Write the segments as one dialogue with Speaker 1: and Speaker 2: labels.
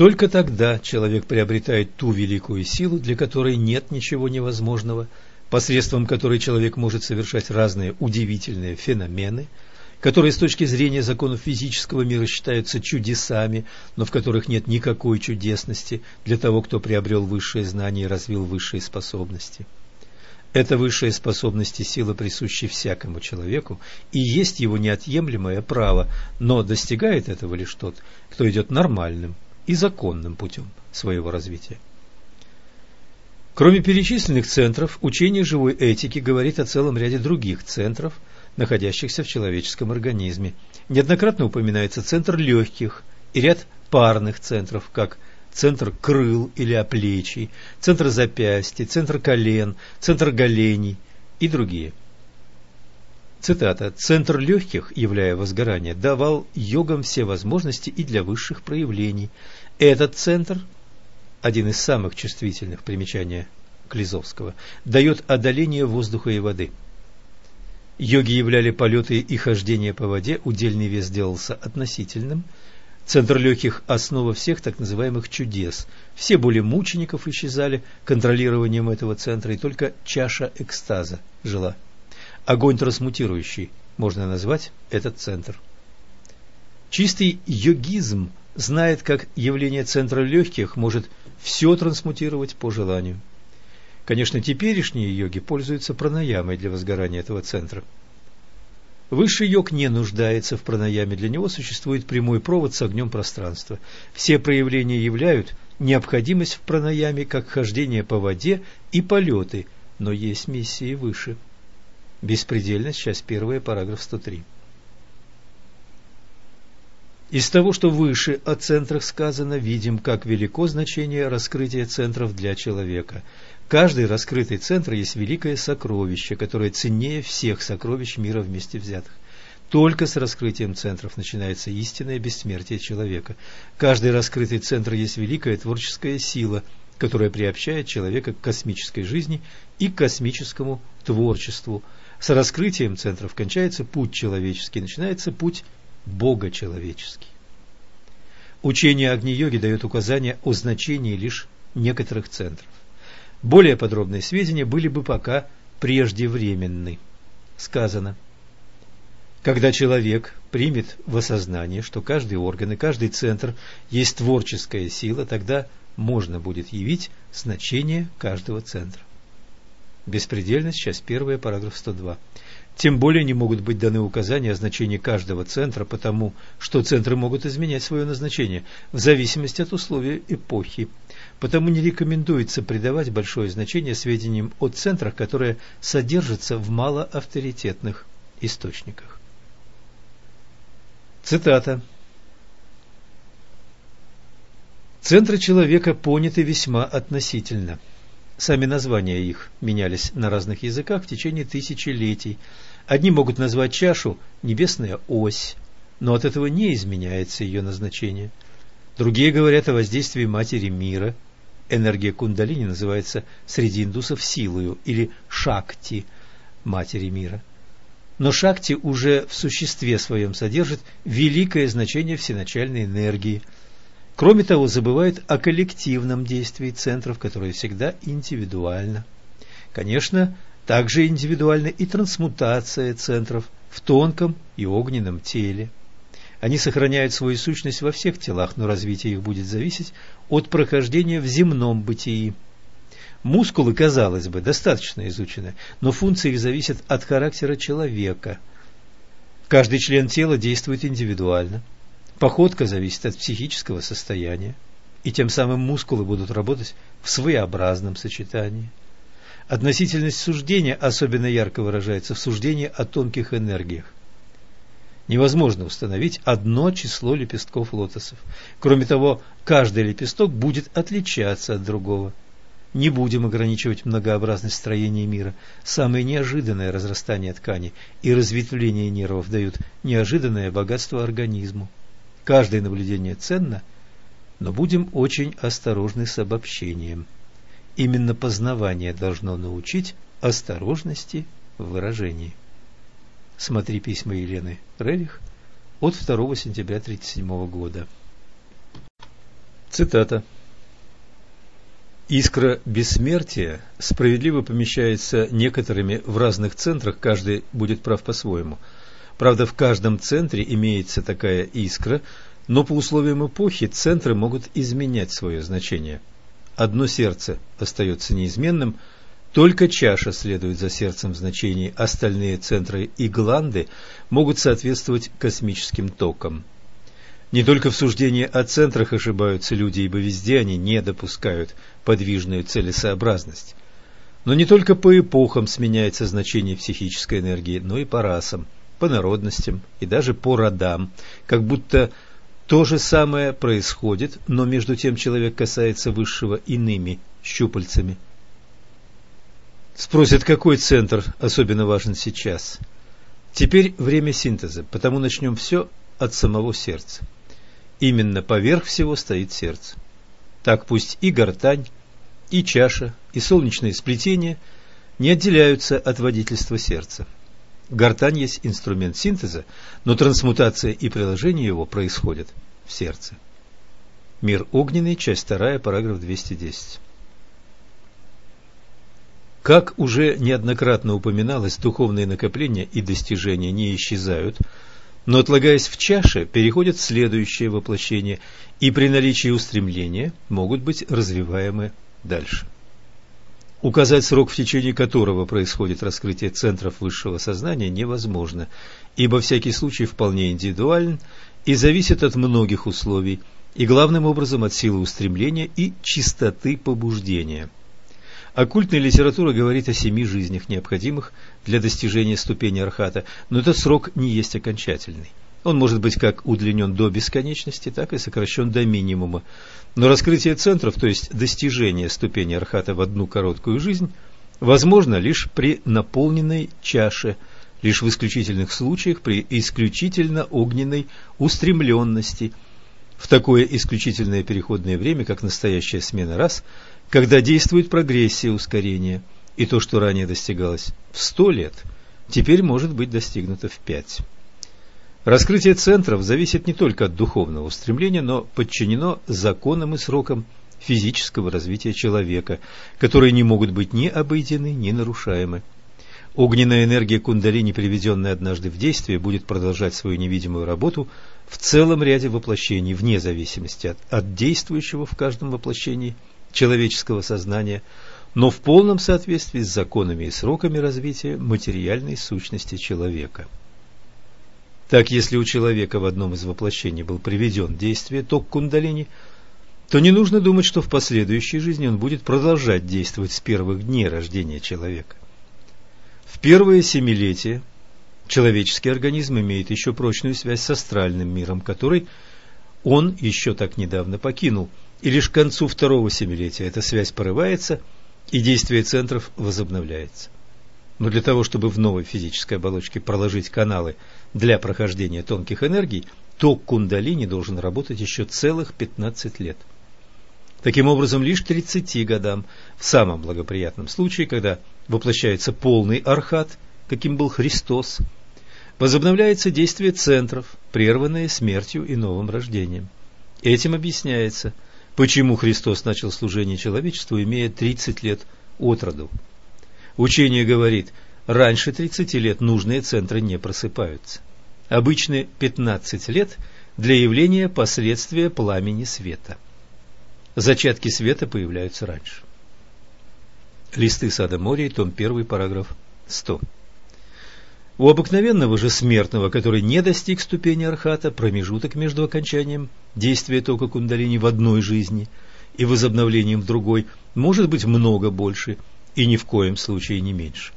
Speaker 1: Только тогда человек приобретает ту великую силу, для которой нет ничего невозможного, посредством которой человек может совершать разные удивительные феномены, которые с точки зрения законов физического мира считаются чудесами, но в которых нет никакой чудесности для того, кто приобрел высшие знания и развил высшие способности. Это высшая способность и сила присущи всякому человеку и есть его неотъемлемое право, но достигает этого лишь тот, кто идет нормальным и законным путем своего развития. Кроме перечисленных центров, учение живой этики говорит о целом ряде других центров, находящихся в человеческом организме. Неоднократно упоминается центр легких и ряд парных центров, как центр крыл или оплечий, центр запястья, центр колен, центр голеней и другие. Цитата. «Центр легких, являя возгорание, давал йогам все возможности и для высших проявлений. Этот центр, один из самых чувствительных примечания Клизовского, дает одоление воздуха и воды». Йоги являли полеты и хождение по воде, удельный вес делался относительным – Центр легких – основа всех так называемых чудес. Все боли мучеников исчезали контролированием этого центра, и только чаша экстаза жила. Огонь трансмутирующий можно назвать этот центр. Чистый йогизм знает, как явление центра легких может все трансмутировать по желанию. Конечно, теперешние йоги пользуются пранаямой для возгорания этого центра – Высший йог не нуждается в пранаяме, для него существует прямой провод с огнем пространства. Все проявления являют необходимость в пранаяме, как хождение по воде и полеты, но есть миссии выше. Беспредельность, часть первая, параграф 103. Из того, что выше о центрах сказано, видим, как велико значение раскрытия центров для человека – Каждый раскрытый центр есть великое сокровище, которое ценнее всех сокровищ мира вместе взятых. Только с раскрытием центров начинается истинное бессмертие человека. Каждый раскрытый центр есть великая творческая сила, которая приобщает человека к космической жизни и космическому творчеству. С раскрытием центров кончается путь человеческий, начинается путь Бога человеческий. Учение Агни-йоги дает указания о значении лишь некоторых центров. Более подробные сведения были бы пока преждевременны. Сказано, когда человек примет в осознание, что каждый орган и каждый центр есть творческая сила, тогда можно будет явить значение каждого центра. Беспредельность, часть первая, параграф 102. Тем более не могут быть даны указания о значении каждого центра, потому что центры могут изменять свое назначение в зависимости от условий эпохи. Потому не рекомендуется придавать большое значение сведениям о центрах, которые содержатся в малоавторитетных источниках. Цитата. Центры человека поняты весьма относительно. Сами названия их менялись на разных языках в течение тысячелетий – Одни могут назвать чашу «небесная ось», но от этого не изменяется ее назначение. Другие говорят о воздействии матери мира. Энергия кундалини называется среди индусов силою или шакти матери мира. Но шакти уже в существе своем содержит великое значение всеначальной энергии. Кроме того, забывают о коллективном действии центров, которое всегда индивидуально. Конечно, также индивидуальна и трансмутация центров в тонком и огненном теле. Они сохраняют свою сущность во всех телах, но развитие их будет зависеть от прохождения в земном бытии. Мускулы, казалось бы, достаточно изучены, но функции их зависят от характера человека. Каждый член тела действует индивидуально. Походка зависит от психического состояния, и тем самым мускулы будут работать в своеобразном сочетании. Относительность суждения особенно ярко выражается в суждении о тонких энергиях. Невозможно установить одно число лепестков лотосов. Кроме того, каждый лепесток будет отличаться от другого. Не будем ограничивать многообразность строения мира. Самые неожиданные разрастания ткани и разветвление нервов дают неожиданное богатство организму. Каждое наблюдение ценно, но будем очень осторожны с обобщением. Именно познавание должно научить осторожности в выражении. Смотри письма Елены Рерих от 2 сентября 1937 года. Цитата. Искра бессмертия справедливо помещается некоторыми в разных центрах, каждый будет прав по-своему. Правда, в каждом центре имеется такая искра, но по условиям эпохи центры могут изменять свое значение. Одно сердце остается неизменным, только чаша следует за сердцем в значении, остальные центры и гланды могут соответствовать космическим токам. Не только в суждении о центрах ошибаются люди, ибо везде они не допускают подвижную целесообразность. Но не только по эпохам сменяется значение психической энергии, но и по расам, по народностям и даже по родам, как будто то же самое происходит, но между тем человек касается высшего иными щупальцами. Спросят, какой центр особенно важен сейчас? Теперь время синтеза, потому начнем все от самого сердца. Именно поверх всего стоит сердце. Так пусть и гортань, и чаша, и солнечное сплетение не отделяются от водительства сердца. Гортань есть инструмент синтеза, но трансмутация и приложение его происходят в сердце. Мир огненный, часть 2, параграф 210. Как уже неоднократно упоминалось, духовные накопления и достижения не исчезают – но отлагаясь в чаше, переходят в следующее воплощение и при наличии устремления могут быть развиваемы дальше. Указать срок, в течение которого происходит раскрытие центров высшего сознания, невозможно, ибо всякий случай вполне индивидуален и зависит от многих условий, и главным образом от силы устремления и чистоты побуждения – Оккультная литература говорит о семи жизнях, необходимых для достижения ступени архата, но этот срок не есть окончательный. Он может быть как удлинен до бесконечности, так и сокращен до минимума. Но раскрытие центров, то есть достижение ступени архата в одну короткую жизнь, возможно лишь при наполненной чаше, лишь в исключительных случаях при исключительно огненной устремленности. В такое исключительное переходное время, как настоящая смена рас, когда действует прогрессия ускорения, и то, что ранее достигалось в 100 лет, теперь может быть достигнуто в 5. Раскрытие центров зависит не только от духовного устремления, но подчинено законам и срокам физического развития человека, которые не могут быть ни обойдены, ни нарушаемы. Огненная энергия кундалини, приведенная однажды в действие, будет продолжать свою невидимую работу в целом ряде воплощений, вне зависимости от, от действующего в каждом воплощении – человеческого сознания, но в полном соответствии с законами и сроками развития материальной сущности человека. Так, если у человека в одном из воплощений был приведен действие ток кундалини, то не нужно думать, что в последующей жизни он будет продолжать действовать с первых дней рождения человека. В первые семилетия человеческий организм имеет еще прочную связь с астральным миром, который он еще так недавно покинул – и лишь к концу второго семилетия эта связь порывается, и действие центров возобновляется. Но для того, чтобы в новой физической оболочке проложить каналы для прохождения тонких энергий, ток кундалини должен работать еще целых 15 лет. Таким образом, лишь 30 годам, в самом благоприятном случае, когда воплощается полный архат, каким был Христос, возобновляется действие центров, прерванное смертью и новым рождением. Этим объясняется – почему Христос начал служение человечеству, имея 30 лет от роду. Учение говорит, раньше 30 лет нужные центры не просыпаются. Обычно 15 лет для явления последствия пламени света. Зачатки света появляются раньше. Листы сада моря, том 1, параграф 100. У обыкновенного же смертного, который не достиг ступени архата, промежуток между окончанием действия тока кундалини в одной жизни и возобновлением в другой может быть много больше и ни в коем случае не меньше.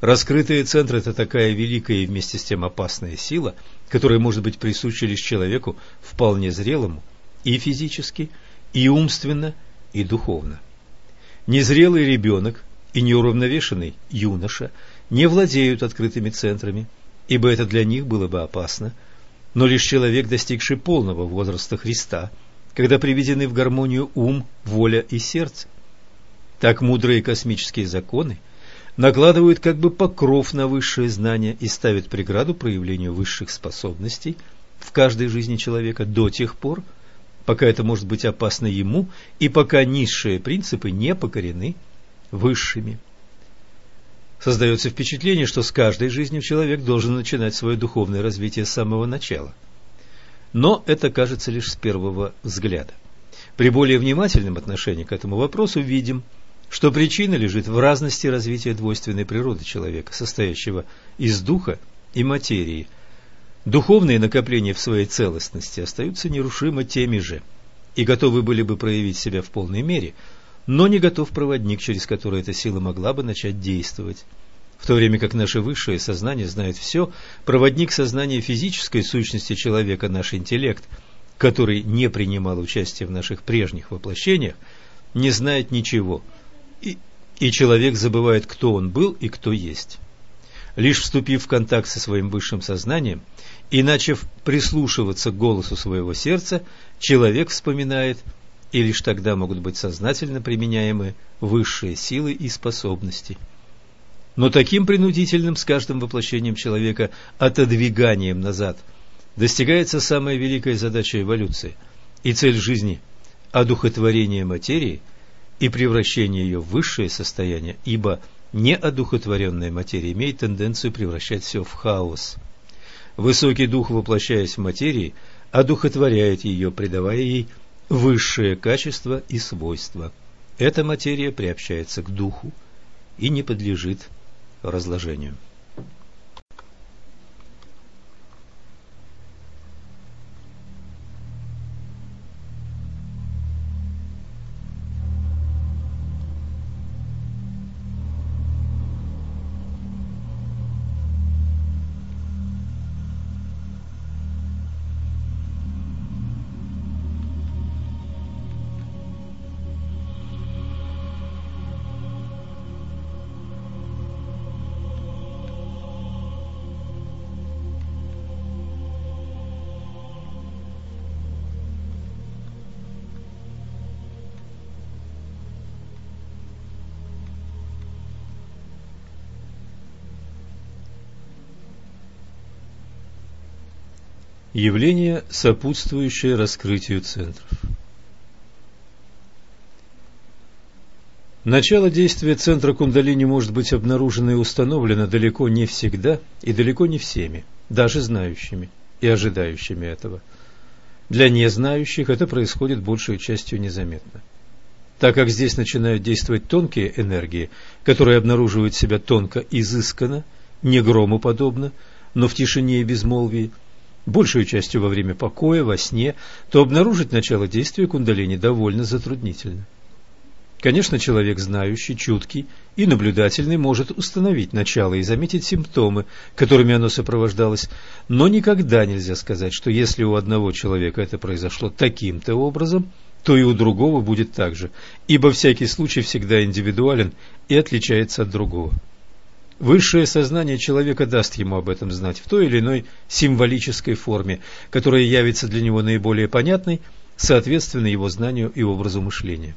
Speaker 1: Раскрытые центры – это такая великая и вместе с тем опасная сила, которая может быть присуща лишь человеку вполне зрелому и физически, и умственно, и духовно. Незрелый ребенок и неуравновешенный юноша – не владеют открытыми центрами, ибо это для них было бы опасно, но лишь человек, достигший полного возраста Христа, когда приведены в гармонию ум, воля и сердце. Так мудрые космические законы накладывают как бы покров на высшие знания и ставят преграду проявлению высших способностей в каждой жизни человека до тех пор, пока это может быть опасно ему и пока низшие принципы не покорены высшими. Создается впечатление, что с каждой жизнью человек должен начинать свое духовное развитие с самого начала. Но это кажется лишь с первого взгляда. При более внимательном отношении к этому вопросу видим, что причина лежит в разности развития двойственной природы человека, состоящего из духа и материи. Духовные накопления в своей целостности остаются нерушимо теми же и готовы были бы проявить себя в полной мере, но не готов проводник, через который эта сила могла бы начать действовать. В то время как наше высшее сознание знает все, проводник сознания физической сущности человека, наш интеллект, который не принимал участия в наших прежних воплощениях, не знает ничего – и, человек забывает, кто он был и кто есть. Лишь вступив в контакт со своим высшим сознанием и начав прислушиваться к голосу своего сердца, человек вспоминает, и лишь тогда могут быть сознательно применяемы высшие силы и способности. Но таким принудительным с каждым воплощением человека отодвиганием назад достигается самая великая задача эволюции и цель жизни – одухотворение материи – и превращение ее в высшее состояние, ибо неодухотворенная материя имеет тенденцию превращать все в хаос. Высокий дух, воплощаясь в материи, одухотворяет ее, придавая ей высшее качество и свойства. Эта материя приобщается к духу и не подлежит разложению. Явление, сопутствующее раскрытию центров. Начало действия центра кундалини может быть обнаружено и установлено далеко не всегда и далеко не всеми, даже знающими и ожидающими этого. Для незнающих это происходит большей частью незаметно. Так как здесь начинают действовать тонкие энергии, которые обнаруживают себя тонко изысканно, не грому подобно, но в тишине и безмолвии – большую частью во время покоя, во сне, то обнаружить начало действия кундалини довольно затруднительно. Конечно, человек знающий, чуткий и наблюдательный может установить начало и заметить симптомы, которыми оно сопровождалось, но никогда нельзя сказать, что если у одного человека это произошло таким-то образом, то и у другого будет так же, ибо всякий случай всегда индивидуален и отличается от другого. Высшее сознание человека даст ему об этом знать в той или иной символической форме, которая явится для него наиболее понятной, соответственно его знанию и образу мышления.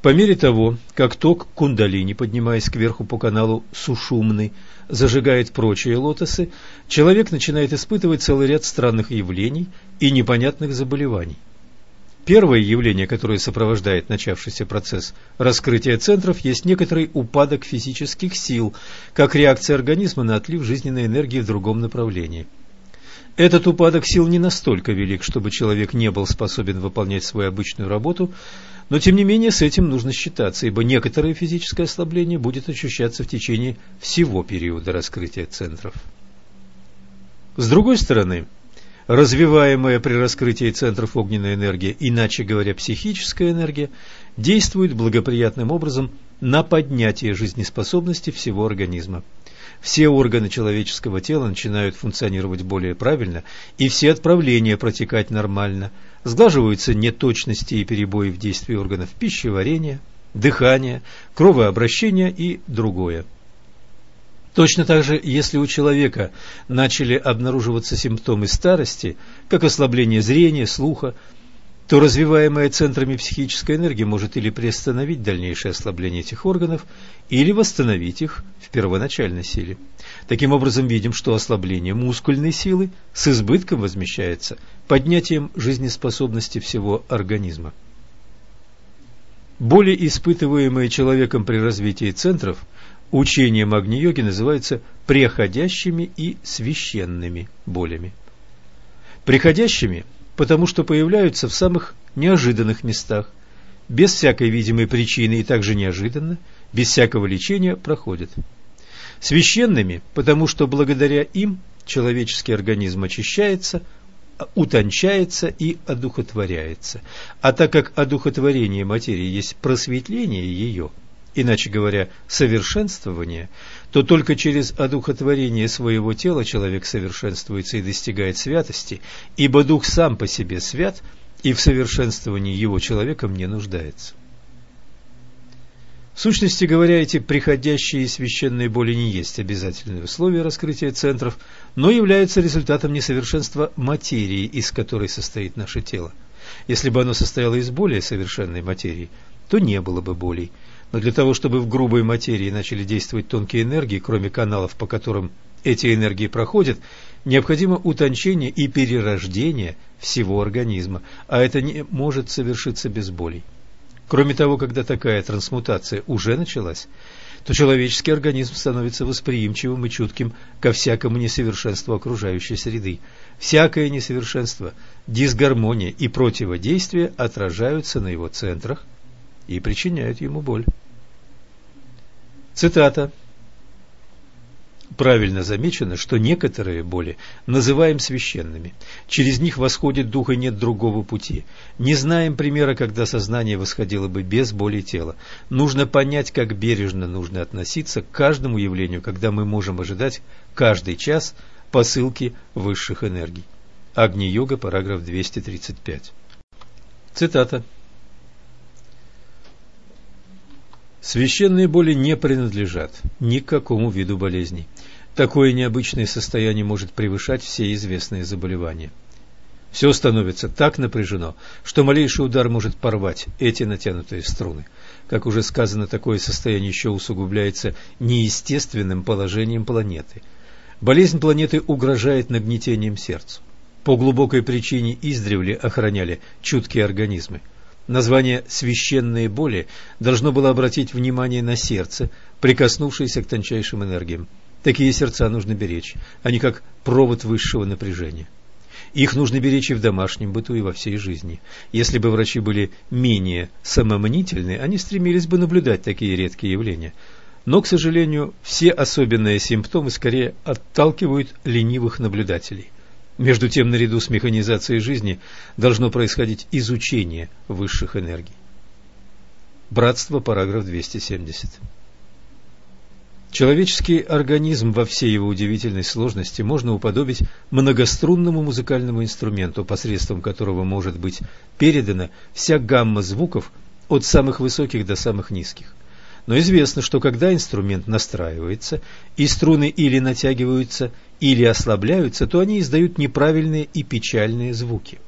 Speaker 1: По мере того, как ток кундалини, поднимаясь кверху по каналу Сушумны, зажигает прочие лотосы, человек начинает испытывать целый ряд странных явлений и непонятных заболеваний. Первое явление, которое сопровождает начавшийся процесс раскрытия центров, есть некоторый упадок физических сил, как реакция организма на отлив жизненной энергии в другом направлении. Этот упадок сил не настолько велик, чтобы человек не был способен выполнять свою обычную работу, но тем не менее с этим нужно считаться, ибо некоторое физическое ослабление будет ощущаться в течение всего периода раскрытия центров. С другой стороны, развиваемая при раскрытии центров огненной энергии, иначе говоря, психическая энергия, действует благоприятным образом на поднятие жизнеспособности всего организма. Все органы человеческого тела начинают функционировать более правильно, и все отправления протекать нормально. Сглаживаются неточности и перебои в действии органов пищеварения, дыхания, кровообращения и другое. Точно так же, если у человека начали обнаруживаться симптомы старости, как ослабление зрения, слуха, то развиваемая центрами психическая энергия может или приостановить дальнейшее ослабление этих органов, или восстановить их в первоначальной силе. Таким образом, видим, что ослабление мускульной силы с избытком возмещается поднятием жизнеспособности всего организма. Боли, испытываемые человеком при развитии центров, учением Агни-йоги называются преходящими и священными болями. Приходящими, потому что появляются в самых неожиданных местах, без всякой видимой причины и также неожиданно, без всякого лечения проходят. Священными, потому что благодаря им человеческий организм очищается, утончается и одухотворяется. А так как одухотворение материи есть просветление ее, иначе говоря, совершенствование, то только через одухотворение своего тела человек совершенствуется и достигает святости, ибо дух сам по себе свят и в совершенствовании его человеком не нуждается. В сущности говоря, эти приходящие священные боли не есть обязательные условия раскрытия центров, но являются результатом несовершенства материи, из которой состоит наше тело. Если бы оно состояло из более совершенной материи, то не было бы болей. Но для того, чтобы в грубой материи начали действовать тонкие энергии, кроме каналов, по которым эти энергии проходят, необходимо утончение и перерождение всего организма, а это не может совершиться без болей. Кроме того, когда такая трансмутация уже началась, то человеческий организм становится восприимчивым и чутким ко всякому несовершенству окружающей среды. Всякое несовершенство, дисгармония и противодействие отражаются на его центрах и причиняют ему боль. Цитата правильно замечено, что некоторые боли называем священными. Через них восходит дух и нет другого пути. Не знаем примера, когда сознание восходило бы без боли тела. Нужно понять, как бережно нужно относиться к каждому явлению, когда мы можем ожидать каждый час посылки высших энергий. Агни-йога, параграф 235. Цитата. Священные боли не принадлежат ни к какому виду болезней. Такое необычное состояние может превышать все известные заболевания. Все становится так напряжено, что малейший удар может порвать эти натянутые струны. Как уже сказано, такое состояние еще усугубляется неестественным положением планеты. Болезнь планеты угрожает нагнетением сердцу. По глубокой причине издревле охраняли чуткие организмы. Название «священные боли» должно было обратить внимание на сердце, прикоснувшееся к тончайшим энергиям. Такие сердца нужно беречь, они как провод высшего напряжения. Их нужно беречь и в домашнем быту, и во всей жизни. Если бы врачи были менее самомнительны, они стремились бы наблюдать такие редкие явления. Но, к сожалению, все особенные симптомы скорее отталкивают ленивых наблюдателей. Между тем, наряду с механизацией жизни должно происходить изучение высших энергий. Братство, параграф 270. Человеческий организм во всей его удивительной сложности можно уподобить многострунному музыкальному инструменту, посредством которого может быть передана вся гамма звуков от самых высоких до самых низких. Но известно, что когда инструмент настраивается, и струны или натягиваются, или ослабляются, то они издают неправильные и печальные звуки.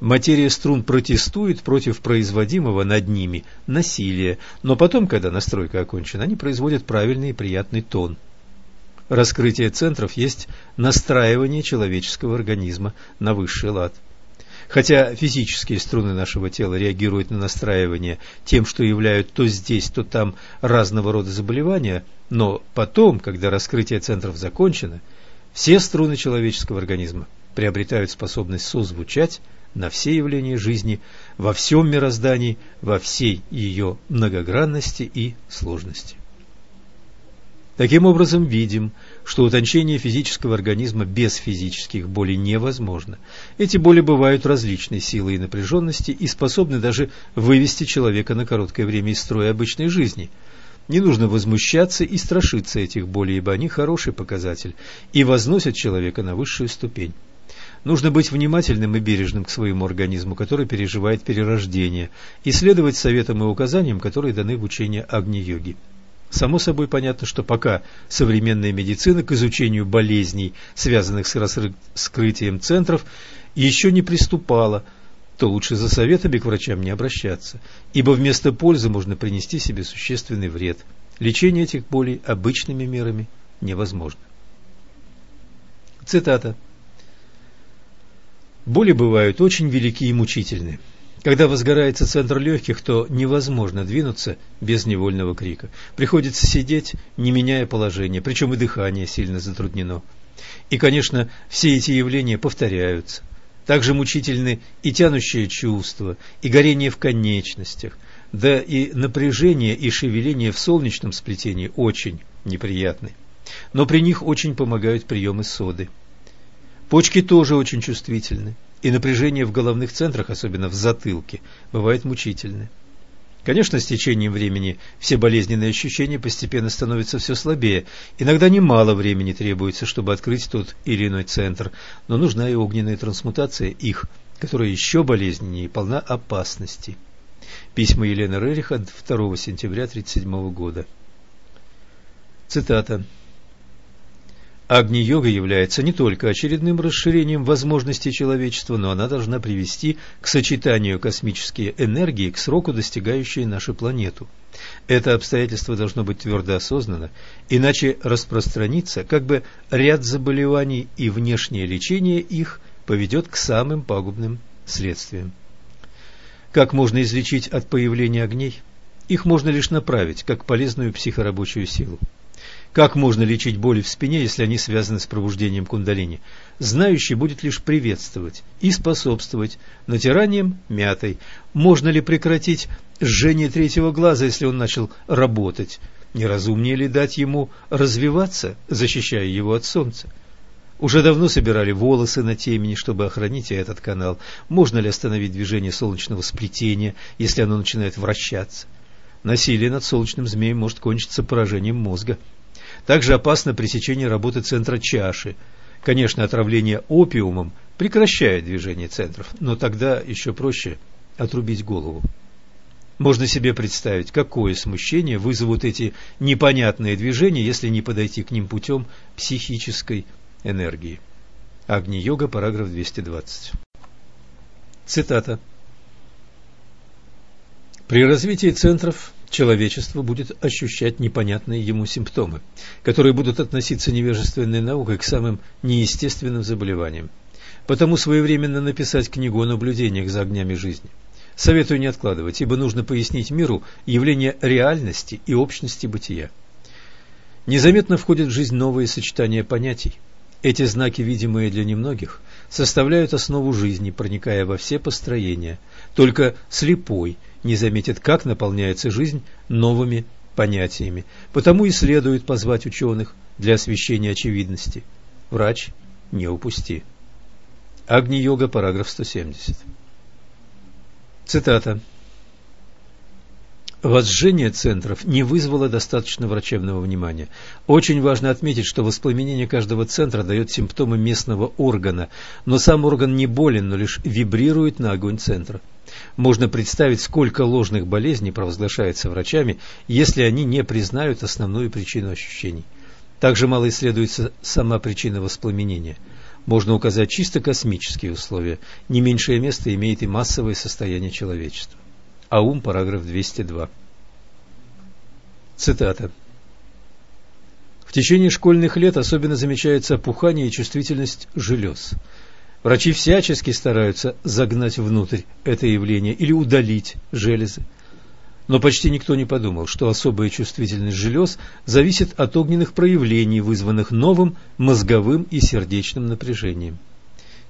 Speaker 1: Материя струн протестует против производимого над ними насилия, но потом, когда настройка окончена, они производят правильный и приятный тон. Раскрытие центров есть настраивание человеческого организма на высший лад. Хотя физические струны нашего тела реагируют на настраивание тем, что являют то здесь, то там разного рода заболевания, но потом, когда раскрытие центров закончено, все струны человеческого организма приобретают способность созвучать на все явления жизни, во всем мироздании, во всей ее многогранности и сложности. Таким образом, видим, что утончение физического организма без физических болей невозможно. Эти боли бывают различной силы и напряженности и способны даже вывести человека на короткое время из строя обычной жизни. Не нужно возмущаться и страшиться этих болей, ибо они хороший показатель и возносят человека на высшую ступень. Нужно быть внимательным и бережным к своему организму, который переживает перерождение, и следовать советам и указаниям, которые даны в учении Агни-йоги. Само собой понятно, что пока современная медицина к изучению болезней, связанных с раскрытием центров, еще не приступала, то лучше за советами к врачам не обращаться, ибо вместо пользы можно принести себе существенный вред. Лечение этих болей обычными мерами невозможно. Цитата. Боли бывают очень велики и мучительны. Когда возгорается центр легких, то невозможно двинуться без невольного крика. Приходится сидеть, не меняя положение, причем и дыхание сильно затруднено. И, конечно, все эти явления повторяются. Также мучительны и тянущее чувство, и горение в конечностях, да и напряжение и шевеление в солнечном сплетении очень неприятны. Но при них очень помогают приемы соды. Почки тоже очень чувствительны и напряжение в головных центрах, особенно в затылке, бывает мучительны. Конечно, с течением времени все болезненные ощущения постепенно становятся все слабее. Иногда немало времени требуется, чтобы открыть тот или иной центр, но нужна и огненная трансмутация их, которая еще болезненнее и полна опасности. Письма Елены Рериха 2 сентября 1937 года. Цитата. Агни-йога является не только очередным расширением возможностей человечества, но она должна привести к сочетанию космической энергии к сроку, достигающей нашу планету. Это обстоятельство должно быть твердо осознано, иначе распространится как бы ряд заболеваний и внешнее лечение их поведет к самым пагубным следствиям. Как можно излечить от появления огней? Их можно лишь направить, как полезную психорабочую силу. Как можно лечить боли в спине, если они связаны с пробуждением кундалини? Знающий будет лишь приветствовать и способствовать натиранием мятой. Можно ли прекратить жжение третьего глаза, если он начал работать? Неразумнее ли дать ему развиваться, защищая его от солнца? Уже давно собирали волосы на темени, чтобы охранить этот канал. Можно ли остановить движение солнечного сплетения, если оно начинает вращаться? Насилие над солнечным змеем может кончиться поражением мозга. Также опасно пресечение работы центра чаши. Конечно, отравление опиумом прекращает движение центров, но тогда еще проще отрубить голову. Можно себе представить, какое смущение вызовут эти непонятные движения, если не подойти к ним путем психической энергии. Агни-йога, параграф 220. Цитата. При развитии центров человечество будет ощущать непонятные ему симптомы, которые будут относиться невежественной наукой к самым неестественным заболеваниям. Потому своевременно написать книгу о наблюдениях за огнями жизни. Советую не откладывать, ибо нужно пояснить миру явление реальности и общности бытия. Незаметно входят в жизнь новые сочетания понятий. Эти знаки, видимые для немногих, составляют основу жизни, проникая во все построения. Только слепой – не заметит, как наполняется жизнь новыми понятиями. Потому и следует позвать ученых для освещения очевидности. Врач, не упусти. Агни-йога, параграф 170. Цитата. Возжжение центров не вызвало достаточно врачебного внимания. Очень важно отметить, что воспламенение каждого центра дает симптомы местного органа, но сам орган не болен, но лишь вибрирует на огонь центра. Можно представить, сколько ложных болезней провозглашается врачами, если они не признают основную причину ощущений. Также мало исследуется сама причина воспламенения. Можно указать чисто космические условия. Не меньшее место имеет и массовое состояние человечества. Аум, параграф 202. Цитата. В течение школьных лет особенно замечается опухание и чувствительность желез. Врачи всячески стараются загнать внутрь это явление или удалить железы. Но почти никто не подумал, что особая чувствительность желез зависит от огненных проявлений, вызванных новым мозговым и сердечным напряжением.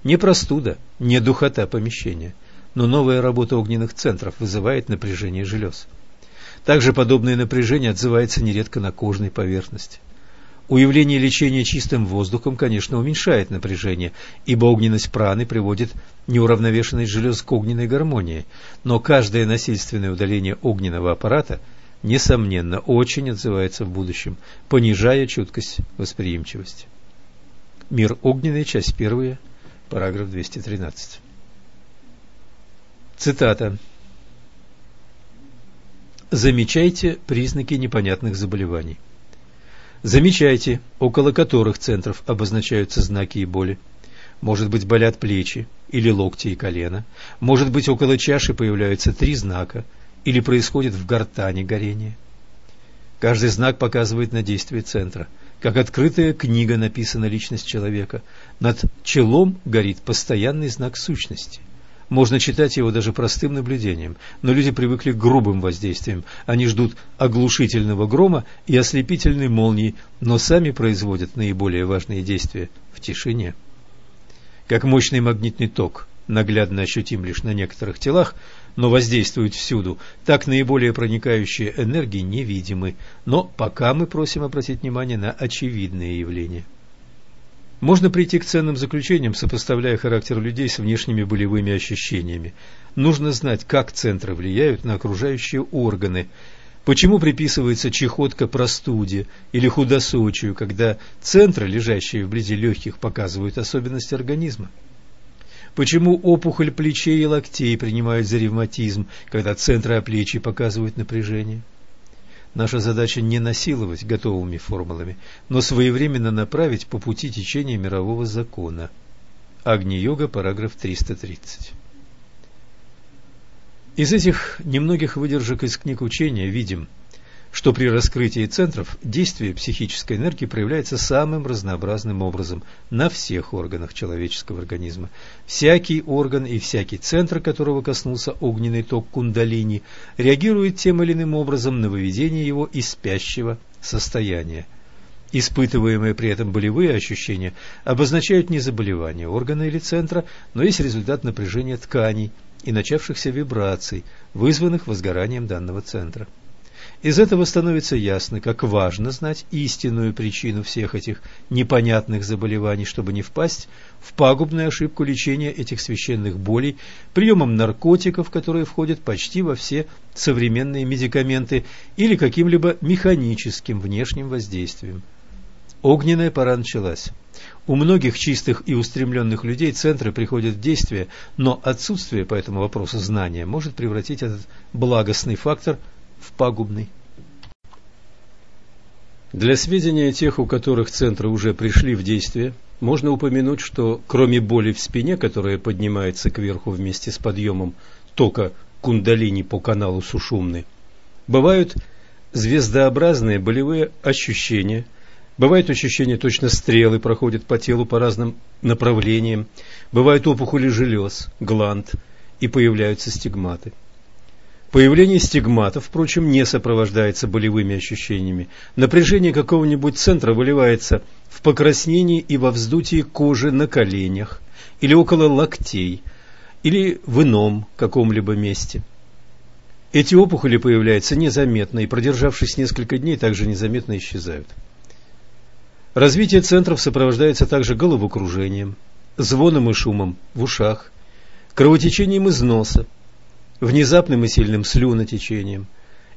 Speaker 1: Не простуда, не духота помещения – но новая работа огненных центров вызывает напряжение желез. Также подобное напряжение отзывается нередко на кожной поверхности. Уявление лечения чистым воздухом, конечно, уменьшает напряжение, ибо огненность праны приводит неуравновешенность желез к огненной гармонии, но каждое насильственное удаление огненного аппарата, несомненно, очень отзывается в будущем, понижая чуткость восприимчивости. Мир огненный, часть первая, параграф 213. Цитата. Замечайте признаки непонятных заболеваний. Замечайте, около которых центров обозначаются знаки и боли. Может быть, болят плечи или локти и колено. Может быть, около чаши появляются три знака или происходит в гортани горение. Каждый знак показывает на действие центра. как открытая книга написана личность человека. Над челом горит постоянный знак сущности. Можно читать его даже простым наблюдением, но люди привыкли к грубым воздействиям. Они ждут оглушительного грома и ослепительной молнии, но сами производят наиболее важные действия в тишине. Как мощный магнитный ток наглядно ощутим лишь на некоторых телах, но воздействует всюду, так наиболее проникающие энергии невидимы, но пока мы просим обратить внимание на очевидные явления. Можно прийти к ценным заключениям, сопоставляя характер людей с внешними болевыми ощущениями. Нужно знать, как центры влияют на окружающие органы, почему приписывается чехотка простуде или худосочию, когда центры, лежащие вблизи легких, показывают особенности организма. Почему опухоль плечей и локтей принимают за ревматизм, когда центры оплечий показывают напряжение? Наша задача не насиловать готовыми формулами, но своевременно направить по пути течения мирового закона. Агни-йога, параграф 330. Из этих немногих выдержек из книг учения видим – что при раскрытии центров действие психической энергии проявляется самым разнообразным образом на всех органах человеческого организма. Всякий орган и всякий центр, которого коснулся огненный ток кундалини, реагирует тем или иным образом на выведение его из спящего состояния. Испытываемые при этом болевые ощущения обозначают не заболевание органа или центра, но есть результат напряжения тканей и начавшихся вибраций, вызванных возгоранием данного центра. Из этого становится ясно, как важно знать истинную причину всех этих непонятных заболеваний, чтобы не впасть в пагубную ошибку лечения этих священных болей приемом наркотиков, которые входят почти во все современные медикаменты, или каким-либо механическим внешним воздействием. Огненная пора началась. У многих чистых и устремленных людей центры приходят в действие, но отсутствие по этому вопросу знания может превратить этот благостный фактор в пагубный. Для сведения тех, у которых центры уже пришли в действие, можно упомянуть, что кроме боли в спине, которая поднимается кверху вместе с подъемом тока кундалини по каналу Сушумны, бывают звездообразные болевые ощущения, бывают ощущения точно стрелы проходят по телу по разным направлениям, бывают опухоли желез, гланд и появляются стигматы. Появление стигматов, впрочем, не сопровождается болевыми ощущениями. Напряжение какого-нибудь центра выливается в покраснении и во вздутии кожи на коленях или около локтей, или в ином каком-либо месте. Эти опухоли появляются незаметно и, продержавшись несколько дней, также незаметно исчезают. Развитие центров сопровождается также головокружением, звоном и шумом в ушах, кровотечением из носа, внезапным и сильным слюнотечением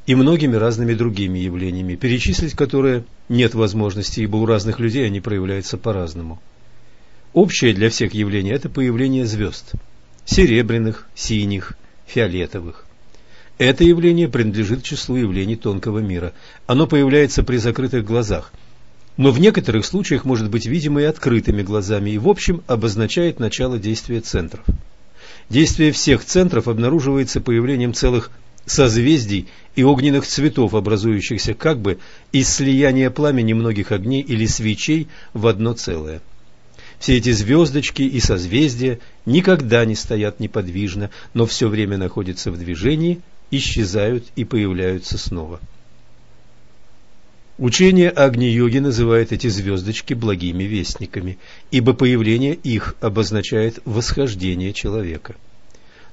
Speaker 1: и многими разными другими явлениями, перечислить которые нет возможности, ибо у разных людей они проявляются по-разному. Общее для всех явлений – это появление звезд – серебряных, синих, фиолетовых. Это явление принадлежит числу явлений тонкого мира. Оно появляется при закрытых глазах, но в некоторых случаях может быть видимо и открытыми глазами и в общем обозначает начало действия центров. Действие всех центров обнаруживается появлением целых созвездий и огненных цветов, образующихся как бы из слияния пламени многих огней или свечей в одно целое. Все эти звездочки и созвездия никогда не стоят неподвижно, но все время находятся в движении, исчезают и появляются снова. Учение Агни-йоги называет эти звездочки благими вестниками, ибо появление их обозначает восхождение человека.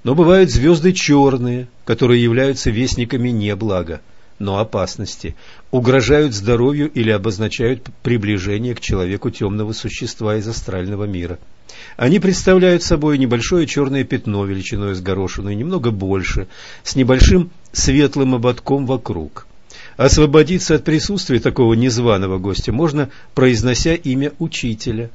Speaker 1: Но бывают звезды черные, которые являются вестниками не блага, но опасности, угрожают здоровью или обозначают приближение к человеку темного существа из астрального мира. Они представляют собой небольшое черное пятно величиной с горошину немного больше, с небольшим светлым ободком вокруг – Освободиться от присутствия такого незваного гостя можно, произнося имя учителя.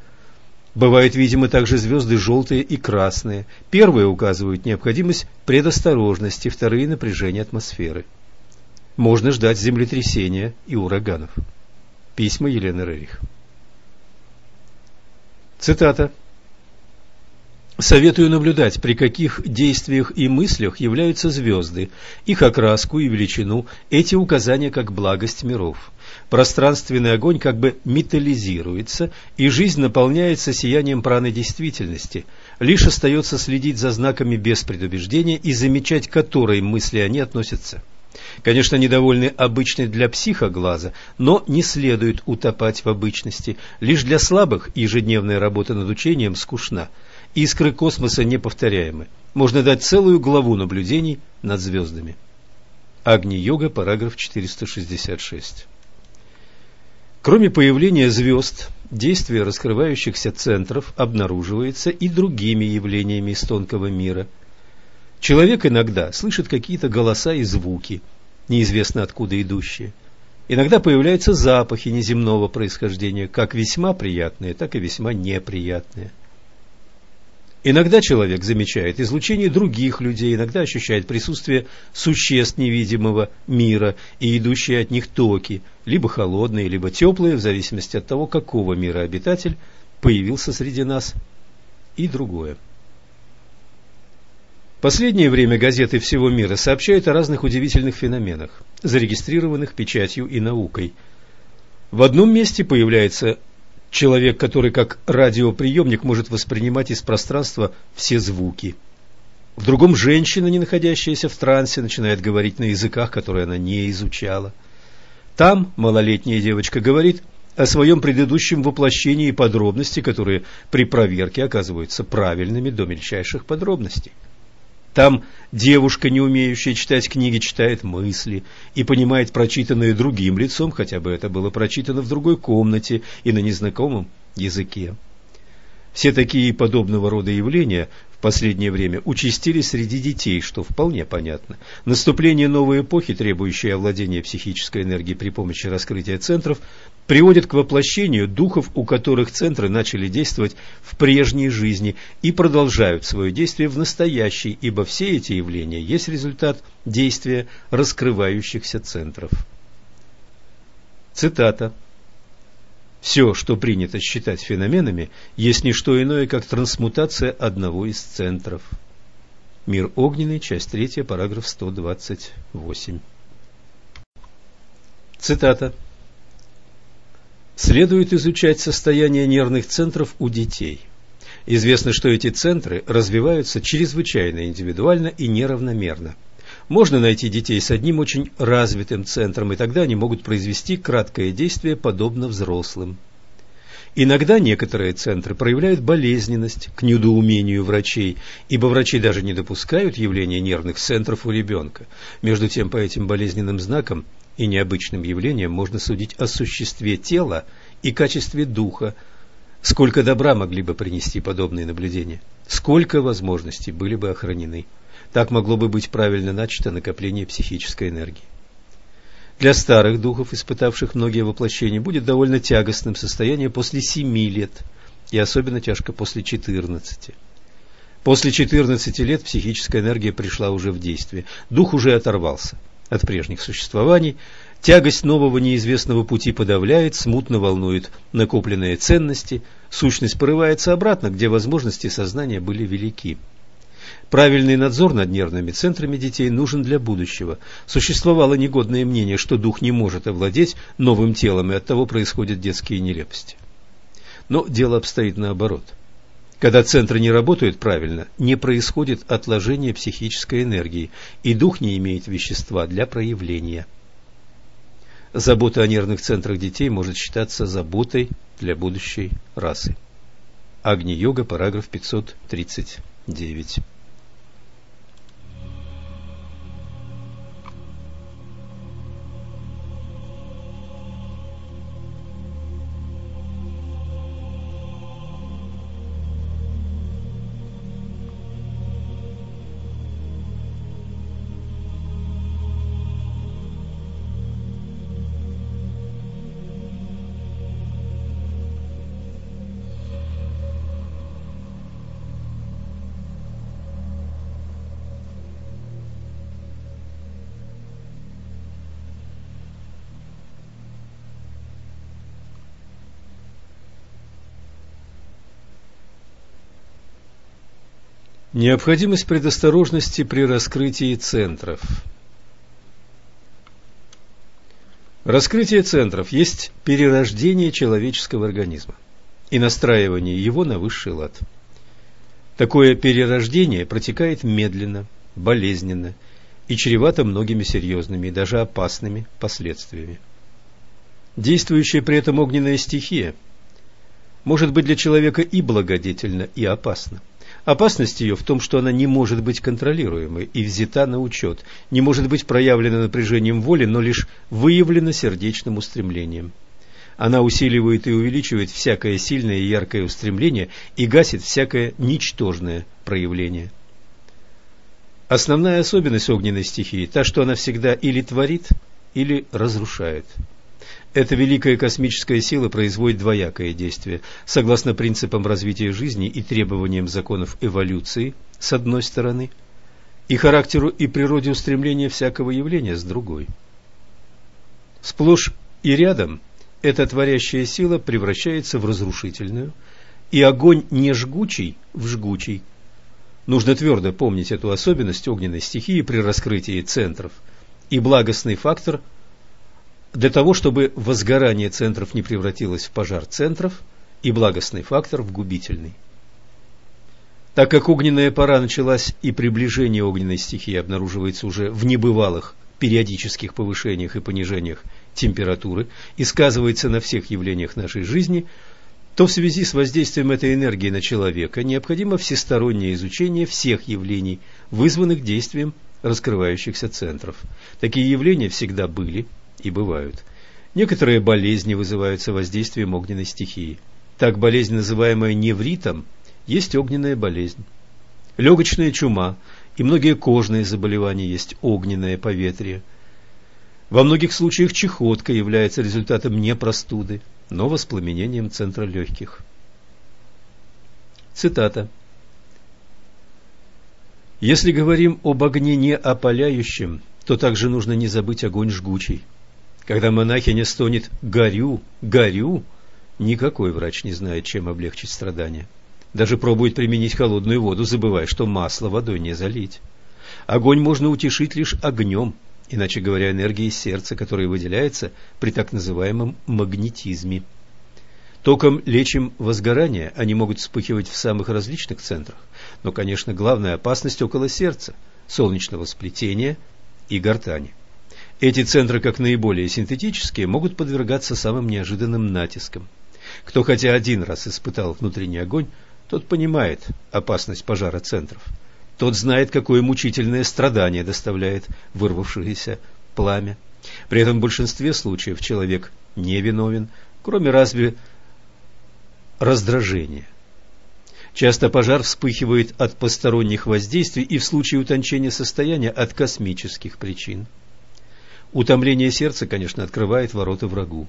Speaker 1: Бывают, видимо, также звезды желтые и красные. Первые указывают необходимость предосторожности, вторые – напряжение атмосферы. Можно ждать землетрясения и ураганов. Письма Елены Рерих. Цитата. Советую наблюдать, при каких действиях и мыслях являются звезды, их окраску и величину, эти указания как благость миров. пространственный огонь как бы металлизируется, и жизнь наполняется сиянием праны действительности. Лишь остается следить за знаками без предубеждения и замечать, к которой мысли они относятся. Конечно, недовольны обычной для психа глаза, но не следует утопать в обычности. Лишь для слабых ежедневная работа над учением скучна. Искры космоса неповторяемы. Можно дать целую главу наблюдений над звездами. Агни-йога, параграф 466. Кроме появления звезд, действие раскрывающихся центров обнаруживается и другими явлениями из тонкого мира. Человек иногда слышит какие-то голоса и звуки, неизвестно откуда идущие. Иногда появляются запахи неземного происхождения, как весьма приятные, так и весьма неприятные – Иногда человек замечает излучение других людей, иногда ощущает присутствие существ невидимого мира и идущие от них токи, либо холодные, либо теплые, в зависимости от того, какого мира обитатель появился среди нас, и другое. Последнее время газеты всего мира сообщают о разных удивительных феноменах, зарегистрированных печатью и наукой. В одном месте появляется человек, который как радиоприемник может воспринимать из пространства все звуки. В другом женщина, не находящаяся в трансе, начинает говорить на языках, которые она не изучала. Там малолетняя девочка говорит о своем предыдущем воплощении подробности, которые при проверке оказываются правильными до мельчайших подробностей. Там девушка, не умеющая читать книги, читает мысли и понимает прочитанное другим лицом, хотя бы это было прочитано в другой комнате и на незнакомом языке. Все такие подобного рода явления в последнее время участились среди детей, что вполне понятно. Наступление новой эпохи, требующей овладения психической энергией при помощи раскрытия центров, приводит к воплощению духов, у которых центры начали действовать в прежней жизни и продолжают свое действие в настоящей, ибо все эти явления есть результат действия раскрывающихся центров. Цитата. Все, что принято считать феноменами, есть не что иное, как трансмутация одного из центров. Мир огненный, часть 3, параграф 128. Цитата. Следует изучать состояние нервных центров у детей. Известно, что эти центры развиваются чрезвычайно индивидуально и неравномерно. Можно найти детей с одним очень развитым центром, и тогда они могут произвести краткое действие, подобно взрослым. Иногда некоторые центры проявляют болезненность к недоумению врачей, ибо врачи даже не допускают явления нервных центров у ребенка. Между тем, по этим болезненным знакам и необычным явлениям можно судить о существе тела и качестве духа. Сколько добра могли бы принести подобные наблюдения? Сколько возможностей были бы охранены? Так могло бы быть правильно начато накопление психической энергии. Для старых духов, испытавших многие воплощения, будет довольно тягостным состояние после семи лет, и особенно тяжко после четырнадцати. После четырнадцати лет психическая энергия пришла уже в действие, дух уже оторвался от прежних существований, тягость нового неизвестного пути подавляет, смутно волнует накопленные ценности, сущность порывается обратно, где возможности сознания были велики. Правильный надзор над нервными центрами детей нужен для будущего. Существовало негодное мнение, что дух не может овладеть новым телом, и оттого происходят детские нелепости. Но дело обстоит наоборот. Когда центры не работают правильно, не происходит отложение психической энергии, и дух не имеет вещества для проявления. Забота о нервных центрах детей может считаться заботой для будущей расы. Агни-йога, параграф 539. Необходимость предосторожности при раскрытии центров. Раскрытие центров есть перерождение человеческого организма и настраивание его на высший лад. Такое перерождение протекает медленно, болезненно и чревато многими серьезными и даже опасными последствиями. Действующая при этом огненная стихия может быть для человека и благодетельна, и опасна. Опасность ее в том, что она не может быть контролируемой и взята на учет, не может быть проявлена напряжением воли, но лишь выявлена сердечным устремлением. Она усиливает и увеличивает всякое сильное и яркое устремление и гасит всякое ничтожное проявление. Основная особенность огненной стихии – та, что она всегда или творит, или разрушает – эта великая космическая сила производит двоякое действие, согласно принципам развития жизни и требованиям законов эволюции, с одной стороны, и характеру и природе устремления всякого явления, с другой. Сплошь и рядом эта творящая сила превращается в разрушительную, и огонь не жгучий в жгучий. Нужно твердо помнить эту особенность огненной стихии при раскрытии центров, и благостный фактор – для того, чтобы возгорание центров не превратилось в пожар центров и благостный фактор в губительный. Так как огненная пора началась и приближение огненной стихии обнаруживается уже в небывалых периодических повышениях и понижениях температуры и сказывается на всех явлениях нашей жизни, то в связи с воздействием этой энергии на человека необходимо всестороннее изучение всех явлений, вызванных действием раскрывающихся центров. Такие явления всегда были – и бывают. Некоторые болезни вызываются воздействием огненной стихии. Так болезнь, называемая невритом, есть огненная болезнь. Легочная чума и многие кожные заболевания есть огненное поветрие. Во многих случаях чехотка является результатом не простуды, но воспламенением центра легких. Цитата. Если говорим об огне не опаляющем, то также нужно не забыть огонь жгучий. Когда монахиня стонет «горю, горю», никакой врач не знает, чем облегчить страдания. Даже пробует применить холодную воду, забывая, что масло водой не залить. Огонь можно утешить лишь огнем, иначе говоря, энергией сердца, которая выделяется при так называемом магнетизме. Током лечим возгорание, они могут вспыхивать в самых различных центрах, но, конечно, главная опасность около сердца, солнечного сплетения и гортани. Эти центры, как наиболее синтетические, могут подвергаться самым неожиданным натискам. Кто хотя один раз испытал внутренний огонь, тот понимает опасность пожара центров. Тот знает, какое мучительное страдание доставляет вырвавшееся пламя. При этом в большинстве случаев человек не виновен, кроме разве раздражения. Часто пожар вспыхивает от посторонних воздействий и в случае утончения состояния от космических причин. Утомление сердца, конечно, открывает ворота врагу.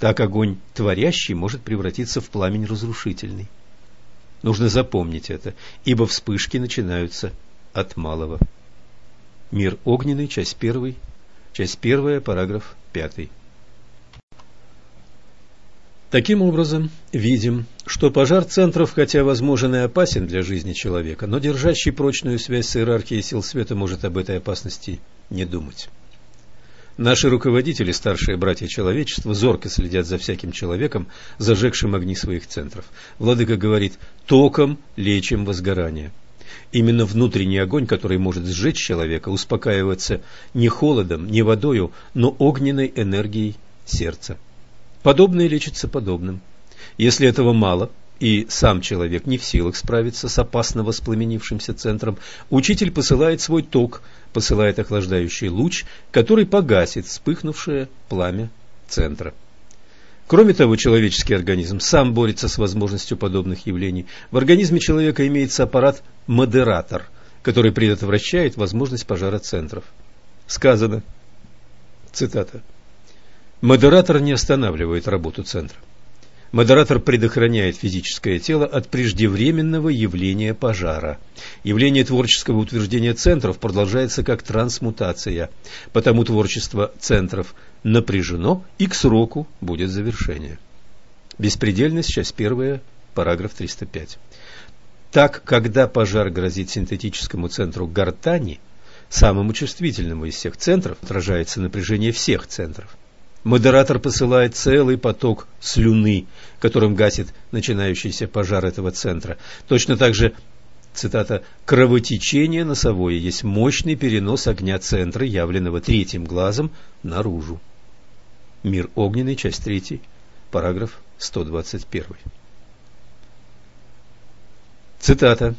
Speaker 1: Так огонь творящий может превратиться в пламень разрушительный. Нужно запомнить это, ибо вспышки начинаются от малого. Мир огненный, часть первый, часть первая, параграф пятый. Таким образом, видим, что пожар центров, хотя возможен и опасен для жизни человека, но держащий прочную связь с иерархией сил света может об этой опасности не думать. Наши руководители, старшие братья человечества, зорко следят за всяким человеком, зажегшим огни своих центров. Владыка говорит «током лечим возгорание». Именно внутренний огонь, который может сжечь человека, успокаивается не холодом, не водою, но огненной энергией сердца. Подобное лечится подобным. Если этого мало, и сам человек не в силах справиться с опасно воспламенившимся центром, учитель посылает свой ток, посылает охлаждающий луч, который погасит вспыхнувшее пламя центра. Кроме того, человеческий организм сам борется с возможностью подобных явлений. В организме человека имеется аппарат-модератор, который предотвращает возможность пожара центров. Сказано, цитата, «Модератор не останавливает работу центра. Модератор предохраняет физическое тело от преждевременного явления пожара. Явление творческого утверждения центров продолжается как трансмутация, потому творчество центров напряжено и к сроку будет завершение. Беспредельность, часть первая, параграф 305. Так, когда пожар грозит синтетическому центру гортани, самому чувствительному из всех центров, отражается напряжение всех центров. Модератор посылает целый поток слюны, которым гасит начинающийся пожар этого центра. Точно так же, цитата, «кровотечение носовое есть мощный перенос огня центра, явленного третьим глазом, наружу». Мир огненный, часть 3, параграф 121. Цитата.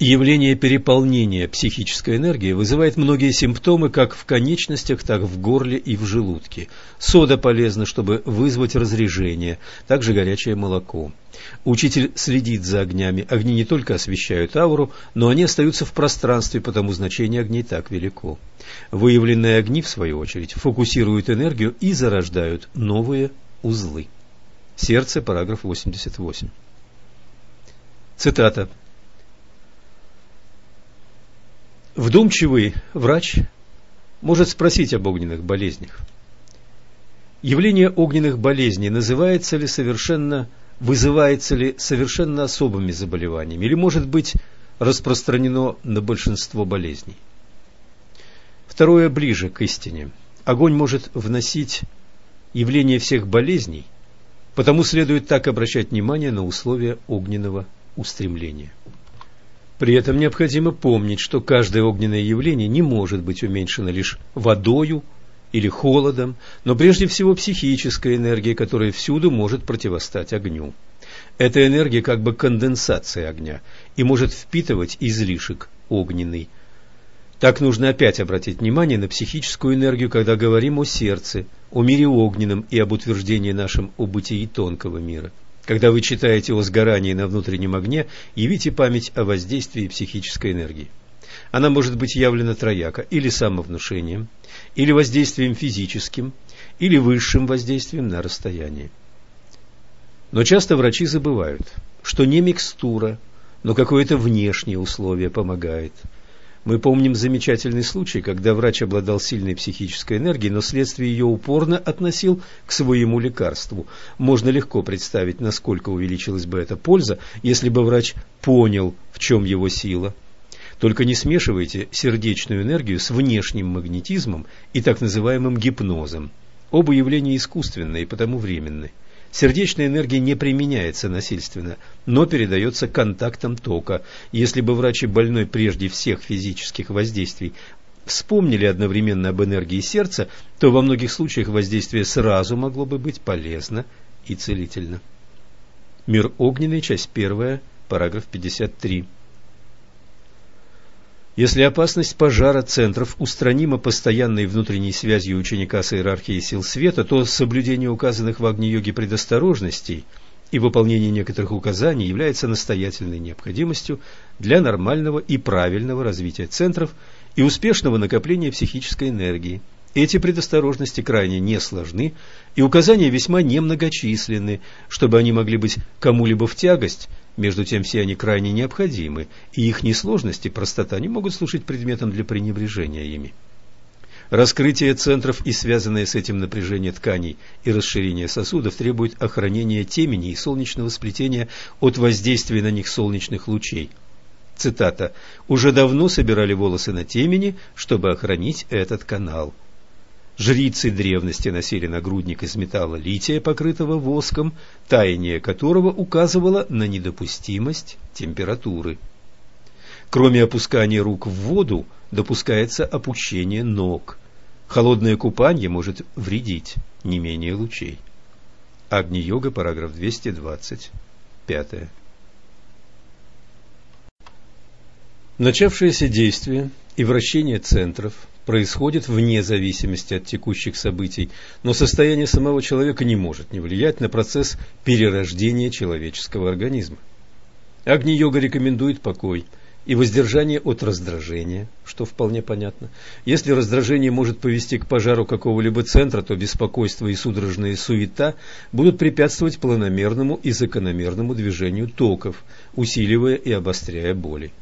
Speaker 1: Явление переполнения психической энергии вызывает многие симптомы как в конечностях, так в горле и в желудке. Сода полезна, чтобы вызвать разрежение, также горячее молоко. Учитель следит за огнями. Огни не только освещают ауру, но они остаются в пространстве, потому значение огней так велико. Выявленные огни, в свою очередь, фокусируют энергию и зарождают новые узлы. Сердце, параграф 88. Цитата. Вдумчивый врач может спросить об огненных болезнях. Явление огненных болезней называется ли совершенно, вызывается ли совершенно особыми заболеваниями или может быть распространено на большинство болезней. Второе ближе к истине. Огонь может вносить явление всех болезней, потому следует так обращать внимание на условия огненного устремления. При этом необходимо помнить, что каждое огненное явление не может быть уменьшено лишь водою или холодом, но прежде всего психической энергией, которая всюду может противостать огню. Эта энергия как бы конденсация огня и может впитывать излишек огненный. Так нужно опять обратить внимание на психическую энергию, когда говорим о сердце, о мире огненном и об утверждении нашим о бытии тонкого мира. Когда вы читаете о сгорании на внутреннем огне, явите память о воздействии психической энергии. Она может быть явлена трояко, или самовнушением, или воздействием физическим, или высшим воздействием на расстоянии. Но часто врачи забывают, что не микстура, но какое-то внешнее условие помогает – мы помним замечательный случай, когда врач обладал сильной психической энергией, но вследствие ее упорно относил к своему лекарству. Можно легко представить, насколько увеличилась бы эта польза, если бы врач понял, в чем его сила. Только не смешивайте сердечную энергию с внешним магнетизмом и так называемым гипнозом. Оба явления искусственные и потому временные. Сердечная энергия не применяется насильственно, но передается контактом тока. Если бы врач и больной прежде всех физических воздействий вспомнили одновременно об энергии сердца, то во многих случаях воздействие сразу могло бы быть полезно и целительно. Мир огненный, часть первая, параграф 53. Если опасность пожара центров устранима постоянной внутренней связью ученика с иерархией сил света, то соблюдение указанных в Агни-йоге предосторожностей и выполнение некоторых указаний является настоятельной необходимостью для нормального и правильного развития центров и успешного накопления психической энергии. Эти предосторожности крайне несложны, и указания весьма немногочисленны, чтобы они могли быть кому-либо в тягость между тем все они крайне необходимы, и их несложность и простота не могут служить предметом для пренебрежения ими. Раскрытие центров и связанное с этим напряжение тканей и расширение сосудов требует охранения темени и солнечного сплетения от воздействия на них солнечных лучей. Цитата. «Уже давно собирали волосы на темени, чтобы охранить этот канал». Жрицы древности носили нагрудник из металла лития, покрытого воском, таяние которого указывало на недопустимость температуры. Кроме опускания рук в воду, допускается опущение ног. Холодное купание может вредить не менее лучей. Агни-йога, параграф 225. Начавшееся действие и вращение центров происходит вне зависимости от текущих событий, но состояние самого человека не может не влиять на процесс перерождения человеческого организма. Агни-йога рекомендует покой и воздержание от раздражения, что вполне понятно. Если раздражение может повести к пожару какого-либо центра, то беспокойство и судорожная суета будут препятствовать планомерному и закономерному движению токов, усиливая и обостряя боли.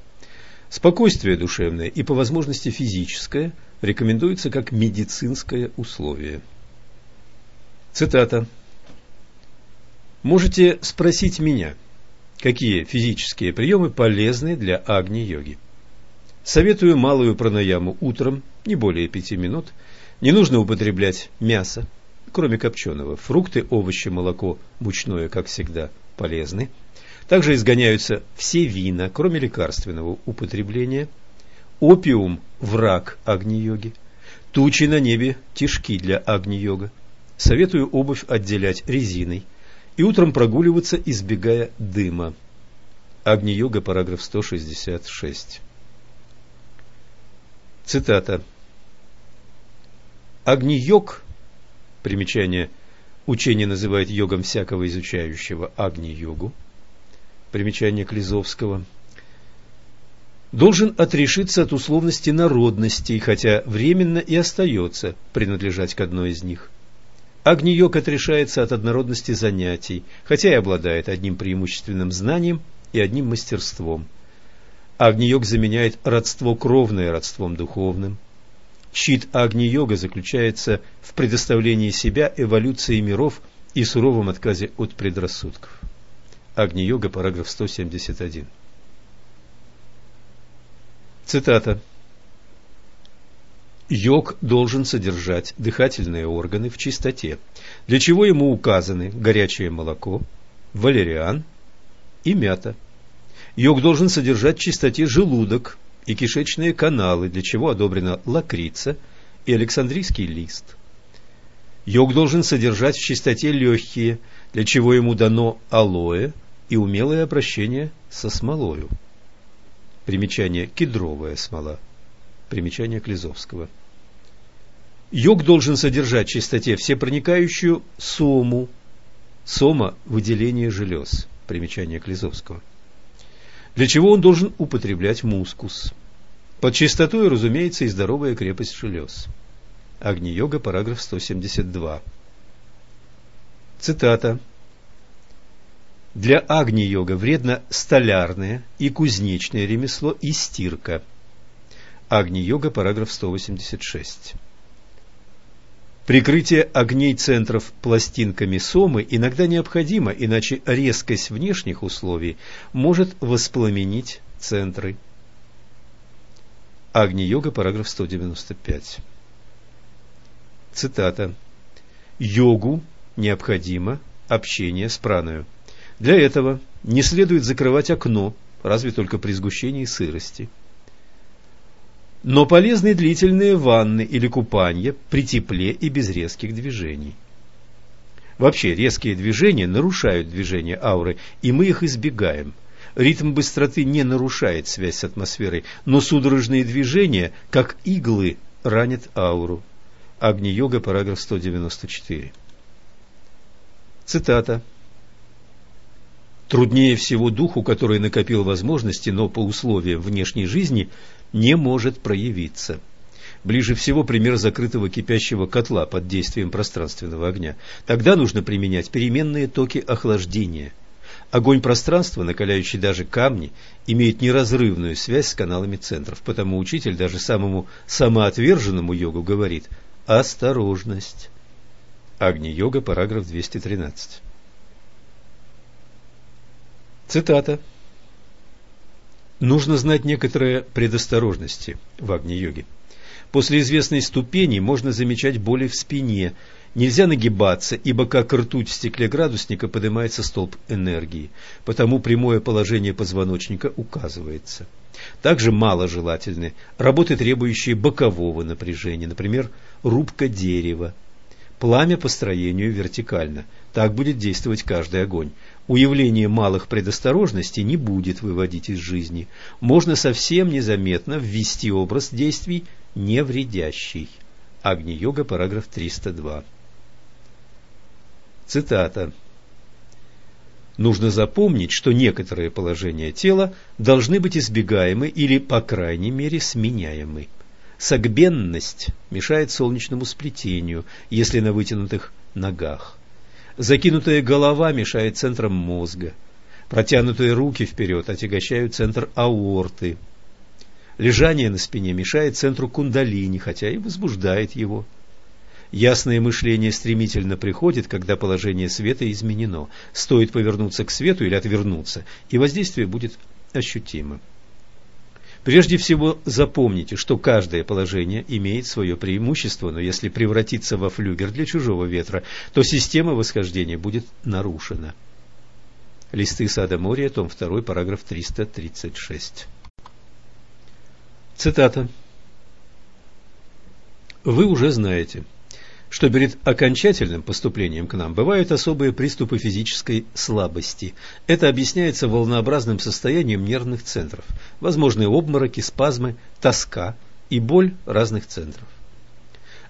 Speaker 1: Спокойствие душевное и по возможности физическое рекомендуется как медицинское условие. Цитата. Можете спросить меня, какие физические приемы полезны для агни-йоги. Советую малую пранаяму утром, не более пяти минут, Не нужно употреблять мясо, кроме копченого. Фрукты, овощи, молоко, мучное, как всегда, полезны. Также изгоняются все вина, кроме лекарственного употребления. Опиум – враг Агни-йоги. Тучи на небе – тишки для Агни-йога. Советую обувь отделять резиной и утром прогуливаться, избегая дыма. Агни-йога, параграф 166. Цитата. Агни-йог, примечание, учение называет йогом всякого изучающего Агни-йогу, примечание Клизовского, должен отрешиться от условности народностей, хотя временно и остается принадлежать к одной из них. Агни-йог отрешается от однородности занятий, хотя и обладает одним преимущественным знанием и одним мастерством – Агни-йог заменяет родство кровное родством духовным. Щит Агни-йога заключается в предоставлении себя эволюции миров и суровом отказе от предрассудков. Агни-йога, параграф 171. Цитата. Йог должен содержать дыхательные органы в чистоте, для чего ему указаны горячее молоко, валериан и мята – Йог должен содержать в чистоте желудок и кишечные каналы, для чего одобрена лакрица и александрийский лист. Йог должен содержать в чистоте легкие, для чего ему дано алоэ и умелое обращение со смолою. Примечание кедровая смола. Примечание Клизовского. Йог должен содержать в чистоте всепроникающую сому. Сома – выделение желез. Примечание Клизовского для чего он должен употреблять мускус. Под чистотой, разумеется, и здоровая крепость желез. Агни-йога, параграф 172. Цитата. Для агни-йога вредно столярное и кузнечное ремесло и стирка. Агни-йога, параграф 186. Прикрытие огней центров пластинками сомы иногда необходимо, иначе резкость внешних условий может воспламенить центры. Агни-йога, параграф 195. Цитата. Йогу необходимо общение с праною. Для этого не следует закрывать окно, разве только при сгущении сырости но полезны длительные ванны или купания при тепле и без резких движений. Вообще, резкие движения нарушают движение ауры, и мы их избегаем. Ритм быстроты не нарушает связь с атмосферой, но судорожные движения, как иглы, ранят ауру. Агни-йога, параграф 194. Цитата. Труднее всего духу, который накопил возможности, но по условиям внешней жизни не может проявиться. Ближе всего пример закрытого кипящего котла под действием пространственного огня. Тогда нужно применять переменные токи охлаждения. Огонь пространства, накаляющий даже камни, имеет неразрывную связь с каналами центров, потому учитель даже самому самоотверженному йогу говорит «осторожность». Агни-йога, параграф 213. Цитата. Нужно знать некоторые предосторожности в Агни-йоге. После известной ступени можно замечать боли в спине. Нельзя нагибаться, ибо как ртуть в стекле градусника поднимается столб энергии, потому прямое положение позвоночника указывается. Также мало желательны работы, требующие бокового напряжения, например, рубка дерева. Пламя по строению вертикально. Так будет действовать каждый огонь. Уявление малых предосторожностей не будет выводить из жизни. Можно совсем незаметно ввести образ действий невредящий. Агни-йога, параграф 302. Цитата. Нужно запомнить, что некоторые положения тела должны быть избегаемы или, по крайней мере, сменяемы. Согбенность мешает солнечному сплетению, если на вытянутых ногах. Закинутая голова мешает центрам мозга. Протянутые руки вперед отягощают центр аорты. Лежание на спине мешает центру кундалини, хотя и возбуждает его. Ясное мышление стремительно приходит, когда положение света изменено. Стоит повернуться к свету или отвернуться, и воздействие будет ощутимо. Прежде всего запомните, что каждое положение имеет свое преимущество, но если превратиться во флюгер для чужого ветра, то система восхождения будет нарушена. Листы сада моря, том 2, параграф 336. Цитата. Вы уже знаете, что перед окончательным поступлением к нам бывают особые приступы физической слабости. Это объясняется волнообразным состоянием нервных центров, возможные обмороки, спазмы, тоска и боль разных центров.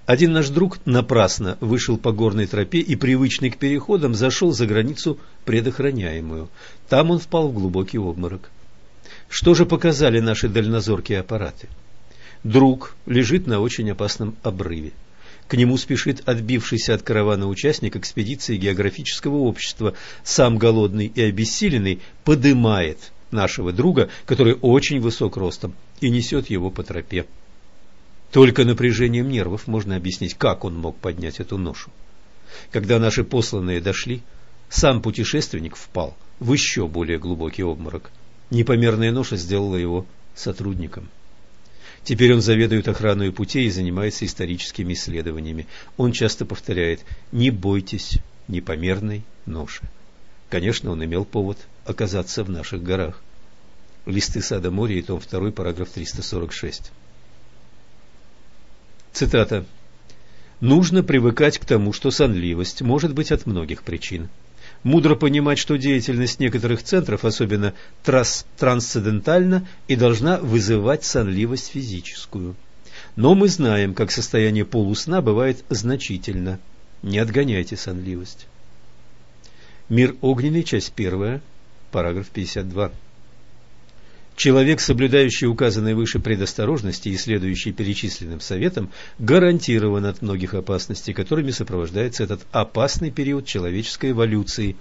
Speaker 1: Один наш друг напрасно вышел по горной тропе и, привычный к переходам, зашел за границу предохраняемую. Там он впал в глубокий обморок. Что же показали наши дальнозоркие аппараты? Друг лежит на очень опасном обрыве. К нему спешит отбившийся от каравана участник экспедиции географического общества. Сам голодный и обессиленный подымает нашего друга, который очень высок ростом, и несет его по тропе. Только напряжением нервов можно объяснить, как он мог поднять эту ношу. Когда наши посланные дошли, сам путешественник впал в еще более глубокий обморок. Непомерная ноша сделала его сотрудником. Теперь он заведует охраной путей и занимается историческими исследованиями. Он часто повторяет «не бойтесь непомерной ноши». Конечно, он имел повод оказаться в наших горах. Листы сада моря и том 2, параграф 346. Цитата. «Нужно привыкать к тому, что сонливость может быть от многих причин. Мудро понимать, что деятельность некоторых центров особенно трас трансцендентальна и должна вызывать сонливость физическую. Но мы знаем, как состояние полусна бывает значительно. Не отгоняйте сонливость. Мир огненный, часть первая, параграф 52. Человек, соблюдающий указанные выше предосторожности и следующий перечисленным советам, гарантирован от многих опасностей, которыми сопровождается этот опасный период человеческой эволюции,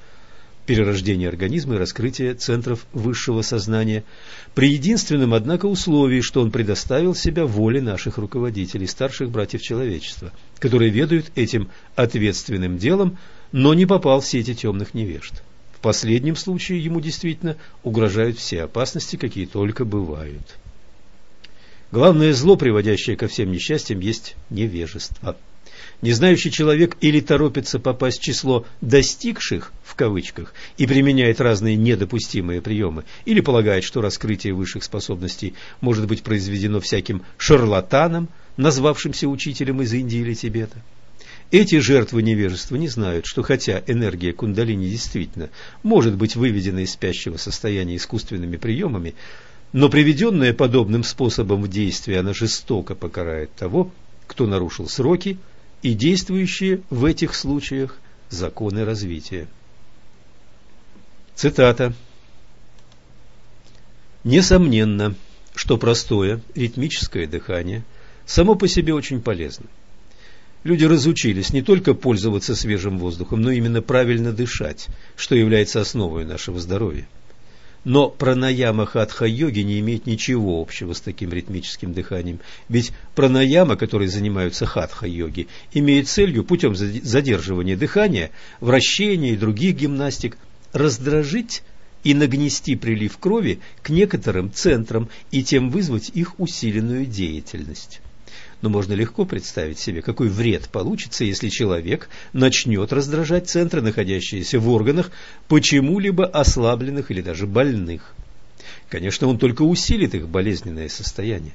Speaker 1: перерождения организма и раскрытия центров высшего сознания, при единственном, однако, условии, что он предоставил себя воле наших руководителей, старших братьев человечества, которые ведают этим ответственным делом, но не попал в сети темных невежд последнем случае ему действительно угрожают все опасности, какие только бывают. Главное зло, приводящее ко всем несчастьям, есть невежество. Незнающий человек или торопится попасть в число «достигших» в кавычках и применяет разные недопустимые приемы, или полагает, что раскрытие высших способностей может быть произведено всяким шарлатаном, назвавшимся учителем из Индии или Тибета. Эти жертвы невежества не знают, что хотя энергия кундалини действительно может быть выведена из спящего состояния искусственными приемами, но приведенная подобным способом в действие она жестоко покарает того, кто нарушил сроки и действующие в этих случаях законы развития. Цитата. Несомненно, что простое ритмическое дыхание само по себе очень полезно. Люди разучились не только пользоваться свежим воздухом, но именно правильно дышать, что является основой нашего здоровья. Но пранаяма хатха-йоги не имеет ничего общего с таким ритмическим дыханием, ведь пранаяма, которой занимаются хатха-йоги, имеет целью путем задерживания дыхания, вращения и других гимнастик раздражить и нагнести прилив крови к некоторым центрам и тем вызвать их усиленную деятельность но можно легко представить себе, какой вред получится, если человек начнет раздражать центры, находящиеся в органах, почему-либо ослабленных или даже больных. Конечно, он только усилит их болезненное состояние.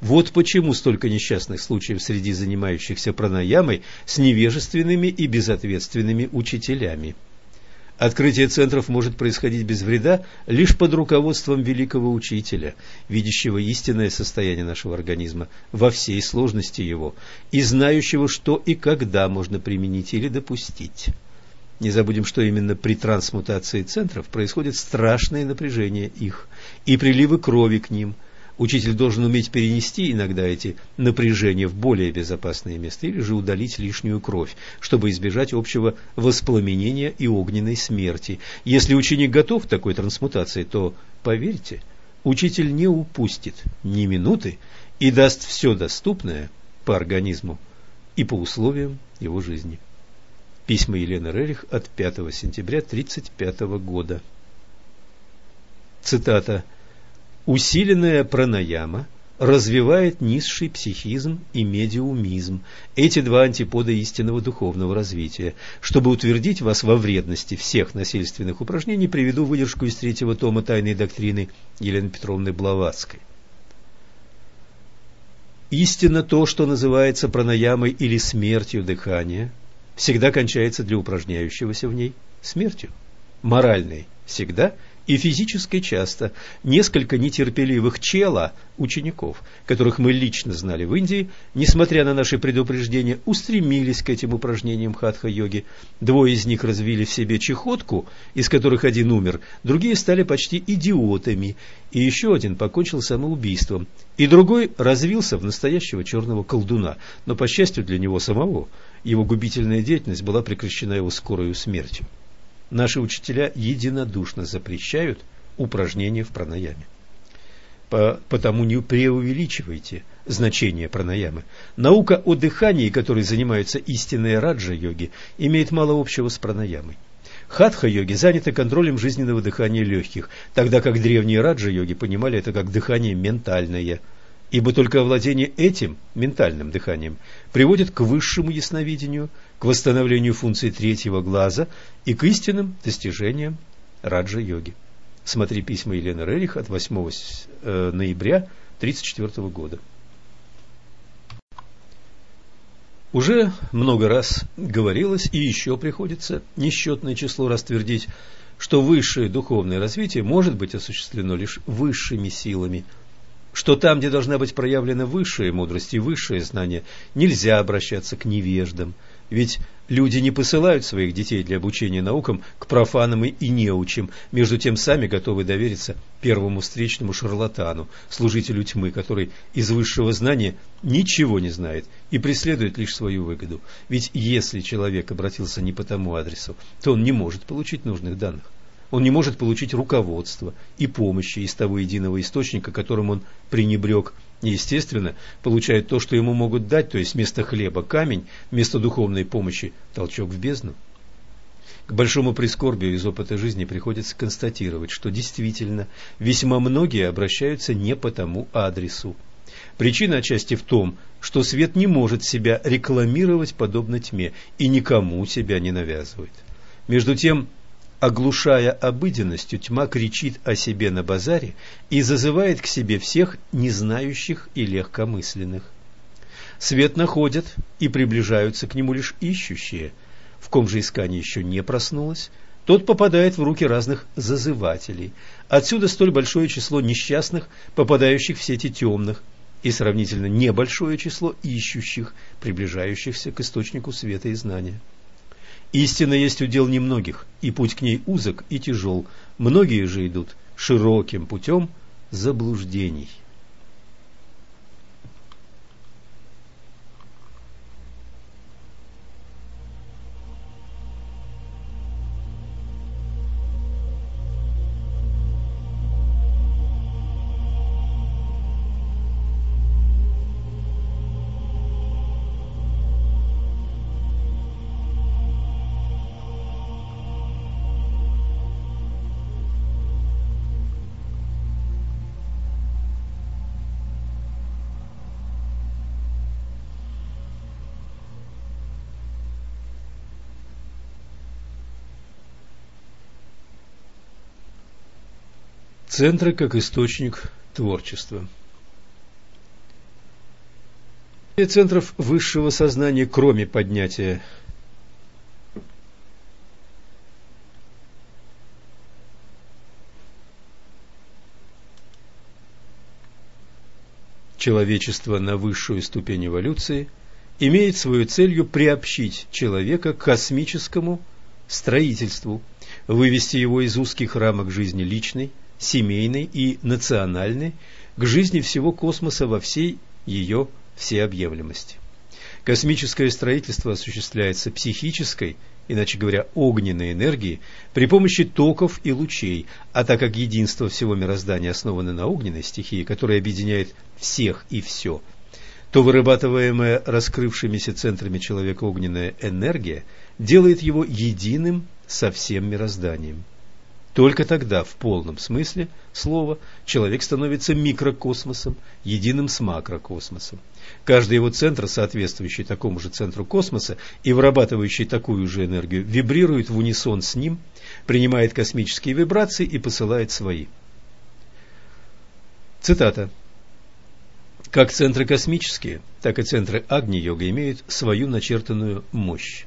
Speaker 1: Вот почему столько несчастных случаев среди занимающихся пранаямой с невежественными и безответственными учителями. Открытие центров может происходить без вреда лишь под руководством великого учителя, видящего истинное состояние нашего организма во всей сложности его и знающего, что и когда можно применить или допустить. Не забудем, что именно при трансмутации центров происходит страшное напряжение их и приливы крови к ним – Учитель должен уметь перенести иногда эти напряжения в более безопасное место или же удалить лишнюю кровь, чтобы избежать общего воспламенения и огненной смерти. Если ученик готов к такой трансмутации, то, поверьте, учитель не упустит ни минуты и даст все доступное по организму и по условиям его жизни. Письма Елены Рерих от 5 сентября 1935 года. Цитата Усиленная пранаяма развивает низший психизм и медиумизм, эти два антипода истинного духовного развития. Чтобы утвердить вас во вредности всех насильственных упражнений, приведу выдержку из третьего тома «Тайной доктрины» Елены Петровны Блаватской. Истинно то, что называется пранаямой или смертью дыхания, всегда кончается для упражняющегося в ней смертью. Моральной всегда и физической часто. Несколько нетерпеливых чела, учеников, которых мы лично знали в Индии, несмотря на наши предупреждения, устремились к этим упражнениям хатха-йоги. Двое из них развили в себе чехотку, из которых один умер, другие стали почти идиотами, и еще один покончил самоубийством, и другой развился в настоящего черного колдуна, но, по счастью для него самого, его губительная деятельность была прекращена его скорою смертью. Наши учителя единодушно запрещают упражнения в пранаяме. По, потому не преувеличивайте значение пранаямы. Наука о дыхании, которой занимаются истинные раджа-йоги, имеет мало общего с пранаямой. Хатха-йоги заняты контролем жизненного дыхания легких, тогда как древние раджа-йоги понимали это как дыхание ментальное – ибо только овладение этим ментальным дыханием приводит к высшему ясновидению, к восстановлению функций третьего глаза и к истинным достижениям раджа-йоги. Смотри письма Елены Рерих от 8 э, ноября 1934 года. Уже много раз говорилось, и еще приходится несчетное число раз твердить, что высшее духовное развитие может быть осуществлено лишь высшими силами – что там, где должна быть проявлена высшая мудрость и высшее знание, нельзя обращаться к невеждам. Ведь люди не посылают своих детей для обучения наукам к профанам и неучим, между тем сами готовы довериться первому встречному шарлатану, служителю тьмы, который из высшего знания ничего не знает и преследует лишь свою выгоду. Ведь если человек обратился не по тому адресу, то он не может получить нужных данных. Он не может получить руководство и помощи из того единого источника, которым он пренебрег, и, естественно, получает то, что ему могут дать, то есть вместо хлеба камень, вместо духовной помощи толчок в бездну. К большому прискорбию из опыта жизни приходится констатировать, что действительно весьма многие обращаются не по тому адресу. Причина отчасти в том, что свет не может себя рекламировать подобно тьме и никому себя не навязывает. Между тем, Оглушая обыденностью, тьма кричит о себе на базаре и зазывает к себе всех незнающих и легкомысленных. Свет находят и приближаются к нему лишь ищущие. В ком же искание еще не проснулось, тот попадает в руки разных зазывателей. Отсюда столь большое число несчастных, попадающих в сети темных, и сравнительно небольшое число ищущих, приближающихся к источнику света и знания. Истина есть удел немногих, и путь к ней узок и тяжел. Многие же идут широким путем заблуждений. Центры как источник творчества. Центров высшего сознания, кроме поднятия человечества на высшую ступень эволюции, имеет свою целью приобщить человека к космическому строительству, вывести его из узких рамок жизни личной, семейной и национальной к жизни всего космоса во всей ее всеобъемлемости. Космическое строительство осуществляется психической, иначе говоря, огненной энергией при помощи токов и лучей, а так как единство всего мироздания основано на огненной стихии, которая объединяет всех и все, то вырабатываемая раскрывшимися центрами человека огненная энергия делает его единым со всем мирозданием. Только тогда, в полном смысле слова, человек становится микрокосмосом, единым с макрокосмосом. Каждый его центр, соответствующий такому же центру космоса и вырабатывающий такую же энергию, вибрирует в унисон с ним, принимает космические вибрации и посылает свои. Цитата. Как центры космические, так и центры Агни-йога имеют свою начертанную мощь.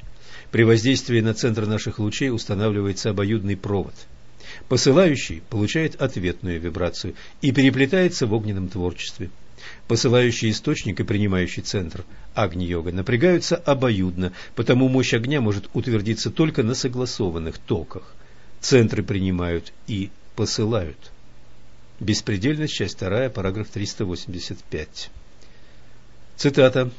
Speaker 1: При воздействии на центр наших лучей устанавливается обоюдный провод. Посылающий получает ответную вибрацию и переплетается в огненном творчестве. Посылающий источник и принимающий центр Агни-йога напрягаются обоюдно, потому мощь огня может утвердиться только на согласованных токах. Центры принимают и посылают. Беспредельность, часть 2, параграф 385. Цитата.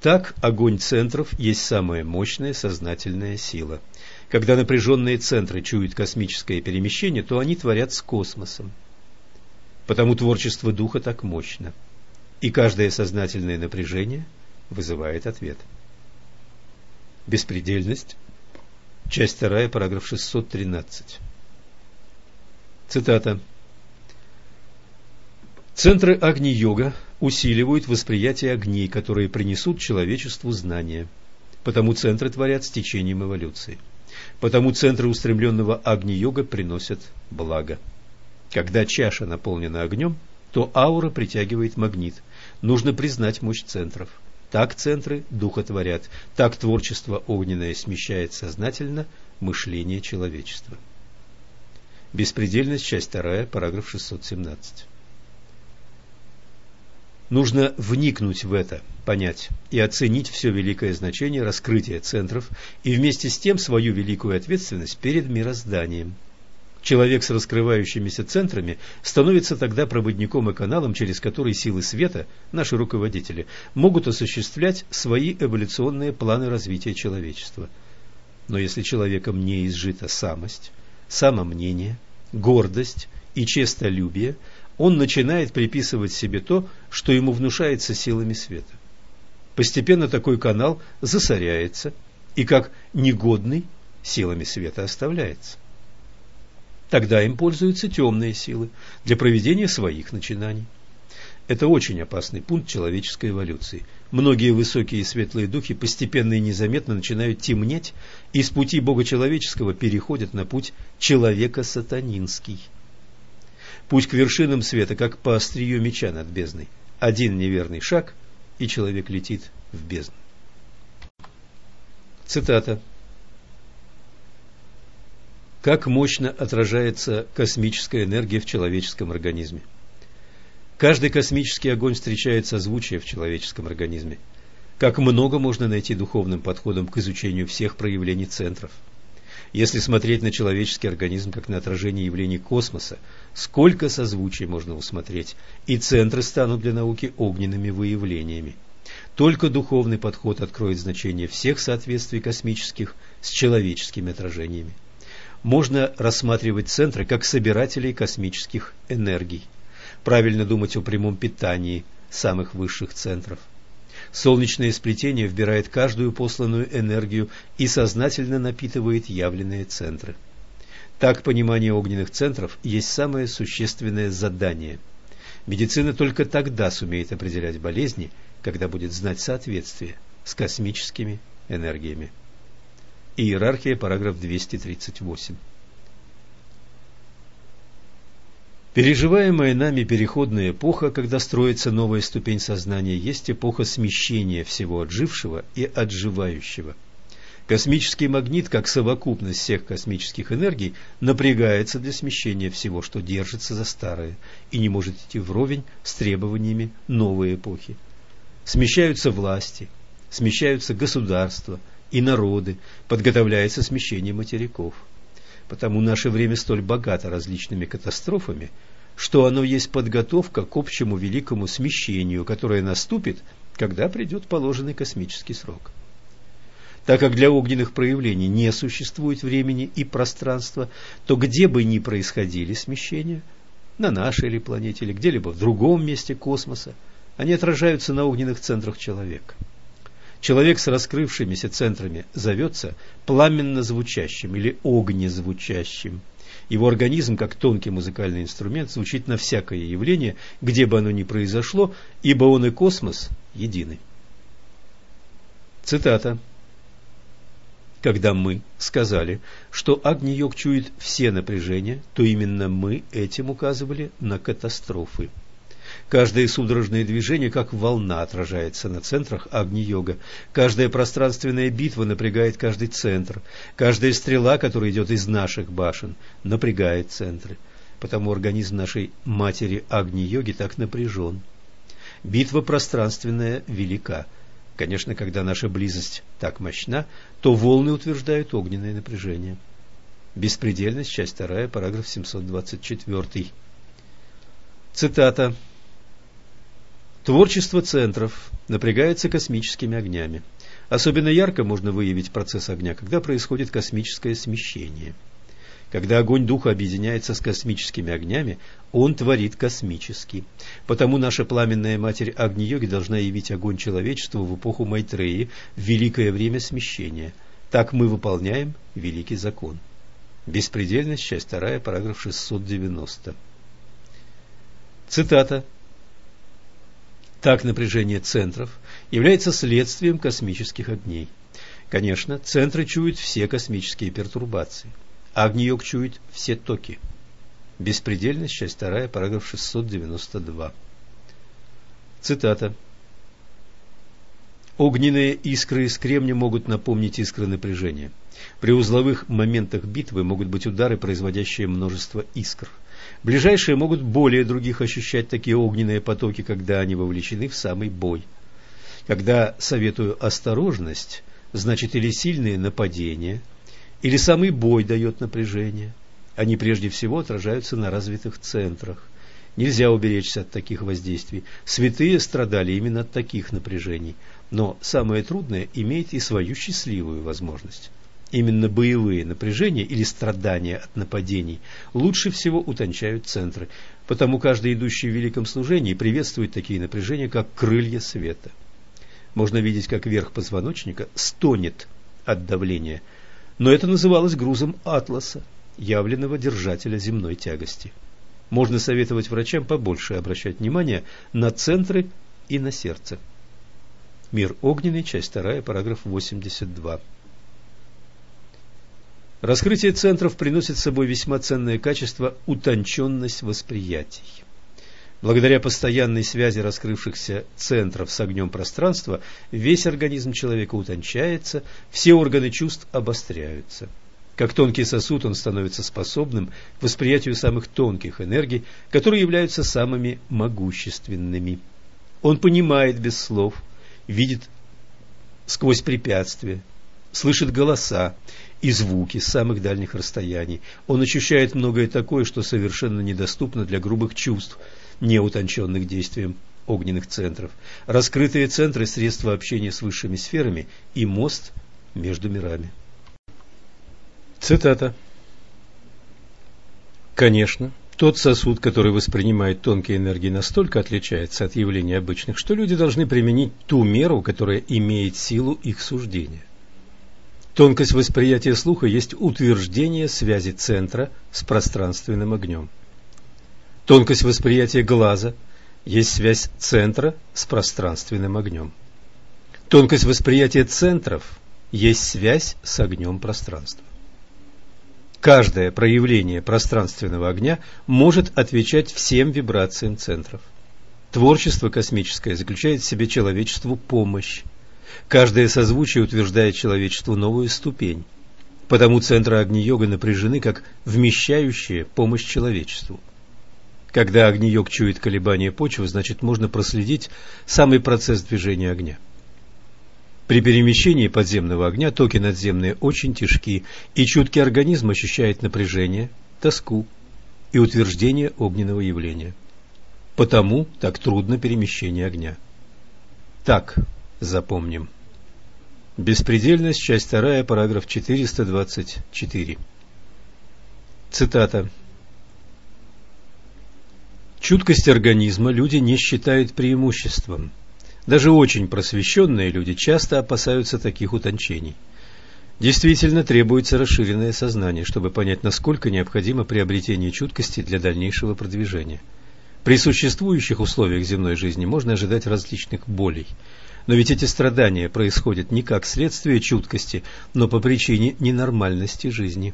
Speaker 1: Так огонь центров есть самая мощная сознательная сила. Когда напряженные центры чуют космическое перемещение, то они творят с космосом. Потому творчество духа так мощно. И каждое сознательное напряжение вызывает ответ. Беспредельность. Часть 2, параграф 613. Цитата. Центры Агни-йога усиливают восприятие огней, которые принесут человечеству знания. Потому центры творят с течением эволюции. Потому центры устремленного Агни-йога приносят благо. Когда чаша наполнена огнем, то аура притягивает магнит. Нужно признать мощь центров. Так центры духа творят, так творчество огненное смещает сознательно мышление человечества. Беспредельность, часть 2, параграф 617. Нужно вникнуть в это, понять и оценить все великое значение раскрытия центров и вместе с тем свою великую ответственность перед мирозданием. Человек с раскрывающимися центрами становится тогда проводником и каналом, через который силы света, наши руководители, могут осуществлять свои эволюционные планы развития человечества. Но если человеком не изжита самость, самомнение, гордость и честолюбие, он начинает приписывать себе то, что ему внушается силами света. Постепенно такой канал засоряется и как негодный силами света оставляется. Тогда им пользуются темные силы для проведения своих начинаний. Это очень опасный пункт человеческой эволюции. Многие высокие и светлые духи постепенно и незаметно начинают темнеть и с пути Бога человеческого переходят на путь человека сатанинский. Путь к вершинам света, как по острию меча над бездной. Один неверный шаг, и человек летит в бездну. Цитата. Как мощно отражается космическая энергия в человеческом организме. Каждый космический огонь встречает созвучие в человеческом организме. Как много можно найти духовным подходом к изучению всех проявлений центров. Если смотреть на человеческий организм как на отражение явлений космоса, сколько созвучий можно усмотреть, и центры станут для науки огненными выявлениями. Только духовный подход откроет значение всех соответствий космических с человеческими отражениями. Можно рассматривать центры как собирателей космических энергий правильно думать о прямом питании самых высших центров. Солнечное сплетение вбирает каждую посланную энергию и сознательно напитывает явленные центры. Так понимание огненных центров есть самое существенное задание. Медицина только тогда сумеет определять болезни, когда будет знать соответствие с космическими энергиями. Иерархия, параграф 238. Переживаемая нами переходная эпоха, когда строится новая ступень сознания, есть эпоха смещения всего отжившего и отживающего. Космический магнит, как совокупность всех космических энергий, напрягается для смещения всего, что держится за старое, и не может идти вровень с требованиями новой эпохи. Смещаются власти, смещаются государства и народы, подготовляется смещение материков. Потому наше время столь богато различными катастрофами – что оно есть подготовка к общему великому смещению, которое наступит, когда придет положенный космический срок. Так как для огненных проявлений не существует времени и пространства, то где бы ни происходили смещения, на нашей или планете, или где-либо в другом месте космоса, они отражаются на огненных центрах человека. Человек с раскрывшимися центрами зовется пламенно звучащим или огнезвучащим. Его организм, как тонкий музыкальный инструмент, звучит на всякое явление, где бы оно ни произошло, ибо он и космос едины. Цитата. Когда мы сказали, что Агни-йог чует все напряжения, то именно мы этим указывали на катастрофы. Каждое судорожное движение, как волна, отражается на центрах Агни-йога. Каждая пространственная битва напрягает каждый центр. Каждая стрела, которая идет из наших башен, напрягает центры. Потому организм нашей матери Агни-йоги так напряжен. Битва пространственная велика. Конечно, когда наша близость так мощна, то волны утверждают огненное напряжение. Беспредельность, часть 2, параграф 724. Цитата. Творчество центров напрягается космическими огнями. Особенно ярко можно выявить процесс огня, когда происходит космическое смещение. Когда огонь духа объединяется с космическими огнями, он творит космический. Потому наша пламенная матерь Агни-йоги должна явить огонь человечеству в эпоху Майтреи в великое время смещения. Так мы выполняем великий закон. Беспредельность, часть 2, параграф 690. Цитата так напряжение центров является следствием космических огней. Конечно, центры чуют все космические пертурбации. Агни-йог чует все токи. Беспредельность, часть 2, параграф 692. Цитата. Огненные искры из кремня могут напомнить искры напряжения. При узловых моментах битвы могут быть удары, производящие множество искр – Ближайшие могут более других ощущать такие огненные потоки, когда они вовлечены в самый бой. Когда советую осторожность, значит или сильные нападения, или самый бой дает напряжение. Они прежде всего отражаются на развитых центрах. Нельзя уберечься от таких воздействий. Святые страдали именно от таких напряжений. Но самое трудное имеет и свою счастливую возможность. Именно боевые напряжения или страдания от нападений лучше всего утончают центры, потому каждый идущий в великом служении приветствует такие напряжения, как крылья света. Можно видеть, как верх позвоночника стонет от давления, но это называлось грузом атласа, явленного держателя земной тягости. Можно советовать врачам побольше обращать внимание на центры и на сердце. Мир огненный, часть 2, параграф 82. Раскрытие центров приносит с собой весьма ценное качество – утонченность восприятий. Благодаря постоянной связи раскрывшихся центров с огнем пространства, весь организм человека утончается, все органы чувств обостряются. Как тонкий сосуд он становится способным к восприятию самых тонких энергий, которые являются самыми могущественными. Он понимает без слов, видит сквозь препятствия, слышит голоса и звуки с самых дальних расстояний. Он ощущает многое такое, что совершенно недоступно для грубых чувств, не утонченных действием огненных центров. Раскрытые центры – средства общения с высшими сферами и мост между мирами. Цитата. Конечно, тот сосуд, который воспринимает тонкие энергии, настолько отличается от явлений обычных, что люди должны применить ту меру, которая имеет силу их суждения. Тонкость восприятия слуха есть утверждение связи центра с пространственным огнем. Тонкость восприятия глаза есть связь центра с пространственным огнем. Тонкость восприятия центров есть связь с огнем пространства. Каждое проявление пространственного огня может отвечать всем вибрациям центров. Творчество космическое заключает в себе человечеству помощь, Каждое созвучие утверждает человечеству новую ступень. Потому центры Агни-йога напряжены как вмещающие помощь человечеству. Когда Агни-йог чует колебания почвы, значит можно проследить самый процесс движения огня. При перемещении подземного огня токи надземные очень тяжки, и чуткий организм ощущает напряжение, тоску и утверждение огненного явления. Потому так трудно перемещение огня. Так запомним. Беспредельность, часть 2, параграф 424. Цитата. Чуткость организма люди не считают преимуществом. Даже очень просвещенные люди часто опасаются таких утончений. Действительно требуется расширенное сознание, чтобы понять, насколько необходимо приобретение чуткости для дальнейшего продвижения. При существующих условиях земной жизни можно ожидать различных болей. Но ведь эти страдания происходят не как следствие чуткости, но по причине ненормальности жизни.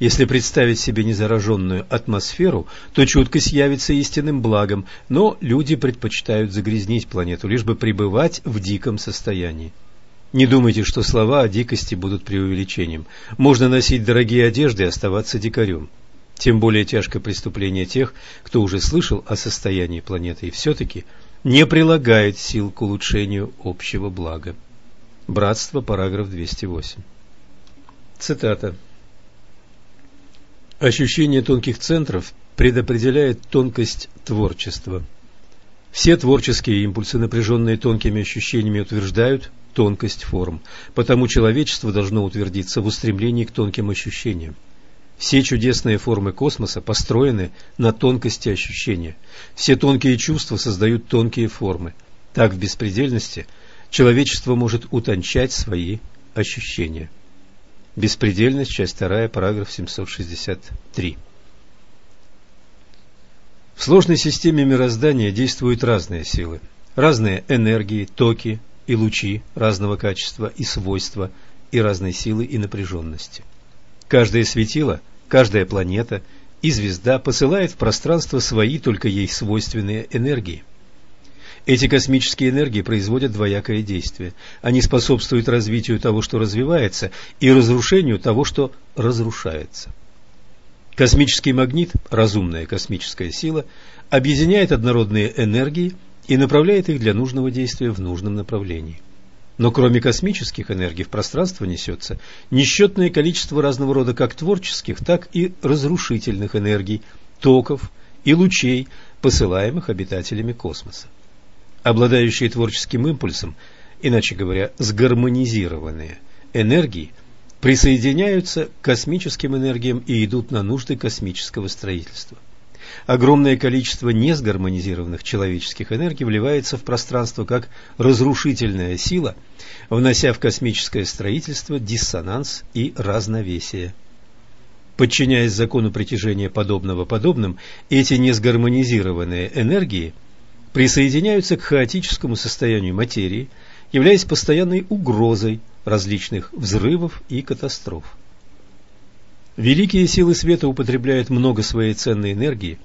Speaker 1: Если представить себе незараженную атмосферу, то чуткость явится истинным благом, но люди предпочитают загрязнить планету, лишь бы пребывать в диком состоянии. Не думайте, что слова о дикости будут преувеличением. Можно носить дорогие одежды и оставаться дикарем. Тем более тяжко преступление тех, кто уже слышал о состоянии планеты и все-таки не прилагает сил к улучшению общего блага. Братство, параграф 208. Цитата. Ощущение тонких центров предопределяет тонкость творчества. Все творческие импульсы, напряженные тонкими ощущениями, утверждают тонкость форм, потому человечество должно утвердиться в устремлении к тонким ощущениям. Все чудесные формы космоса построены на тонкости ощущения. Все тонкие чувства создают тонкие формы. Так в беспредельности человечество может утончать свои ощущения. Беспредельность, часть 2, параграф 763. В сложной системе мироздания действуют разные силы, разные энергии, токи, и лучи разного качества и свойства, и разной силы и напряженности. Каждое светило, каждая планета и звезда посылает в пространство свои только ей свойственные энергии. Эти космические энергии производят двоякое действие. Они способствуют развитию того, что развивается, и разрушению того, что разрушается. Космический магнит, разумная космическая сила, объединяет однородные энергии – и направляет их для нужного действия в нужном направлении. Но кроме космических энергий в пространство несется несчетное количество разного рода как творческих, так и разрушительных энергий, токов и лучей, посылаемых обитателями космоса. Обладающие творческим импульсом, иначе говоря, сгармонизированные энергии, присоединяются к космическим энергиям и идут на нужды космического строительства. Огромное количество несгармонизированных человеческих энергий вливается в пространство как разрушительная сила, внося в космическое строительство диссонанс и разновесие. Подчиняясь закону притяжения подобного подобным, эти несгармонизированные энергии присоединяются к хаотическому состоянию материи, являясь постоянной угрозой различных взрывов и катастроф. Великие силы света употребляют много своей ценной энергии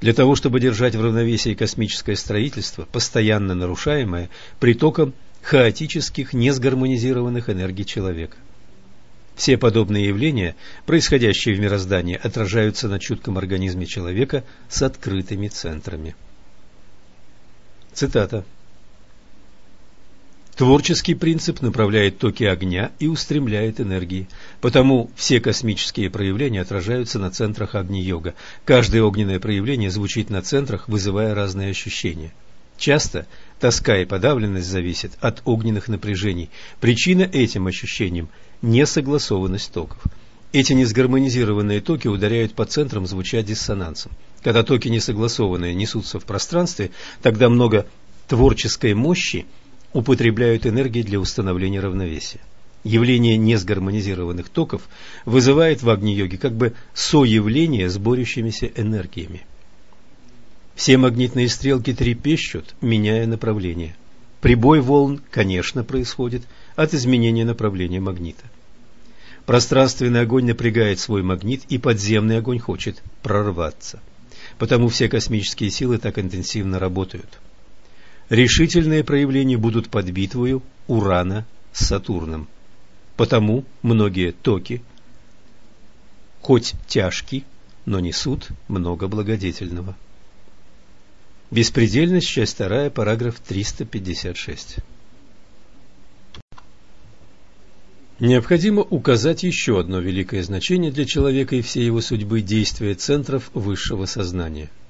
Speaker 1: для того, чтобы держать в равновесии космическое строительство, постоянно нарушаемое притоком хаотических, несгармонизированных энергий человека. Все подобные явления, происходящие в мироздании, отражаются на чутком организме человека с открытыми центрами. Цитата. Творческий принцип направляет токи огня и устремляет энергии. Потому все космические проявления отражаются на центрах Агни-йога. Каждое огненное проявление звучит на центрах, вызывая разные ощущения. Часто тоска и подавленность зависят от огненных напряжений. Причина этим ощущениям – несогласованность токов. Эти несгармонизированные токи ударяют по центрам, звуча диссонансом. Когда токи несогласованные несутся в пространстве, тогда много творческой мощи – употребляют энергии для установления равновесия. Явление несгармонизированных токов вызывает в Агни-йоге как бы соявление с борющимися энергиями. Все магнитные стрелки трепещут, меняя направление. Прибой волн, конечно, происходит от изменения направления магнита. Пространственный огонь напрягает свой магнит, и подземный огонь хочет прорваться. Потому все космические силы так интенсивно работают – решительные проявления будут под битвою Урана с Сатурном. Потому многие токи, хоть тяжки, но несут много благодетельного. Беспредельность, часть 2, параграф 356. Необходимо указать еще одно великое значение для человека и всей его судьбы действия центров высшего сознания –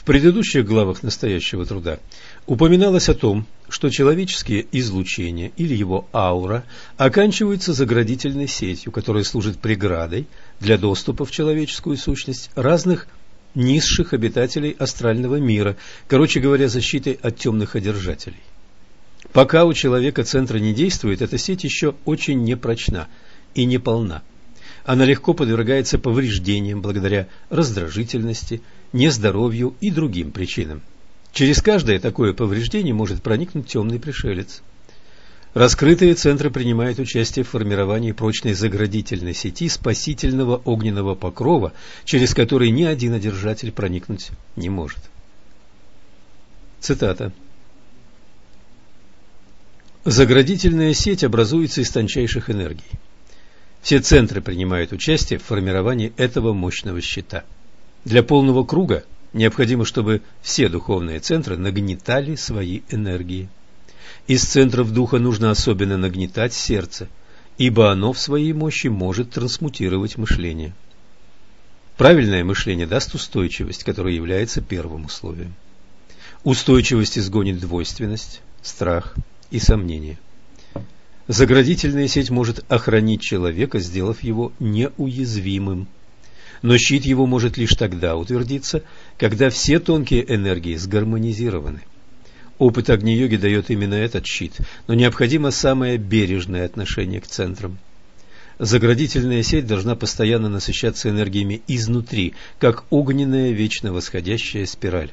Speaker 1: в предыдущих главах настоящего труда упоминалось о том, что человеческие излучения или его аура оканчиваются заградительной сетью, которая служит преградой для доступа в человеческую сущность разных низших обитателей астрального мира, короче говоря, защитой от темных одержателей. Пока у человека центра не действует, эта сеть еще очень непрочна и неполна. Она легко подвергается повреждениям благодаря раздражительности, нездоровью и другим причинам. Через каждое такое повреждение может проникнуть темный пришелец. Раскрытые центры принимают участие в формировании прочной заградительной сети спасительного огненного покрова, через который ни один одержатель проникнуть не может. Цитата. Заградительная сеть образуется из тончайших энергий. Все центры принимают участие в формировании этого мощного щита. Для полного круга необходимо, чтобы все духовные центры нагнетали свои энергии. Из центров духа нужно особенно нагнетать сердце, ибо оно в своей мощи может трансмутировать мышление. Правильное мышление даст устойчивость, которая является первым условием. Устойчивость изгонит двойственность, страх – и сомнения. Заградительная сеть может охранить человека, сделав его неуязвимым. Но щит его может лишь тогда утвердиться, когда все тонкие энергии сгармонизированы. Опыт Агни-йоги дает именно этот щит, но необходимо самое бережное отношение к центрам. Заградительная сеть должна постоянно насыщаться энергиями изнутри, как огненная вечно восходящая спираль.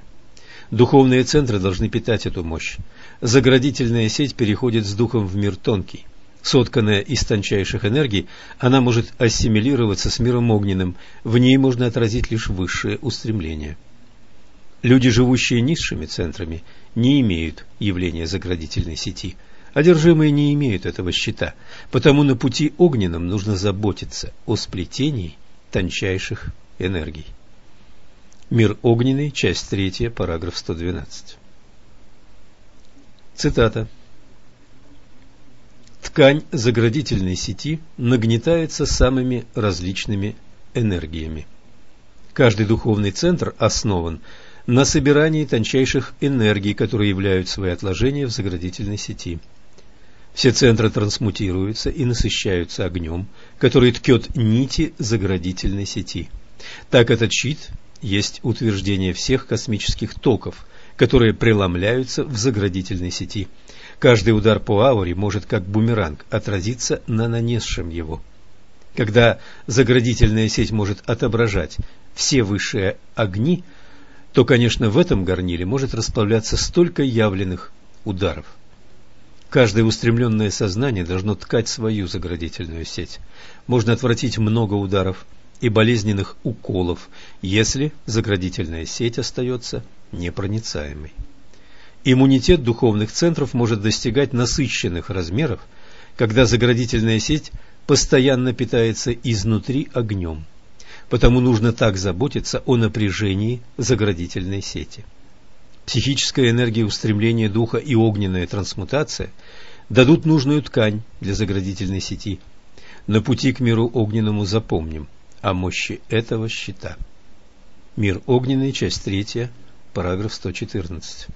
Speaker 1: Духовные центры должны питать эту мощь. Заградительная сеть переходит с духом в мир тонкий. Сотканная из тончайших энергий, она может ассимилироваться с миром огненным, в ней можно отразить лишь высшие устремления. Люди, живущие низшими центрами, не имеют явления заградительной сети. Одержимые не имеют этого щита, потому на пути огненном нужно заботиться о сплетении тончайших энергий. Мир огненный, часть 3, параграф 112. Цитата. Ткань заградительной сети нагнетается самыми различными энергиями. Каждый духовный центр основан на собирании тончайших энергий, которые являются свои отложения в заградительной сети. Все центры трансмутируются и насыщаются огнем, который ткет нити заградительной сети. Так этот щит есть утверждение всех космических токов, которые преломляются в заградительной сети. Каждый удар по ауре может как бумеранг отразиться на нанесшем его. Когда заградительная сеть может отображать все высшие огни, то, конечно, в этом горниле может расплавляться столько явленных ударов. Каждое устремленное сознание должно ткать свою заградительную сеть. Можно отвратить много ударов, и болезненных уколов, если заградительная сеть остается непроницаемой. Иммунитет духовных центров может достигать насыщенных размеров, когда заградительная сеть постоянно питается изнутри огнем. Потому нужно так заботиться о напряжении заградительной сети. Психическая энергия устремления духа и огненная трансмутация дадут нужную ткань для заградительной сети. На пути к миру огненному запомним – о мощи этого щита. Мир огненный, часть 3, параграф 114.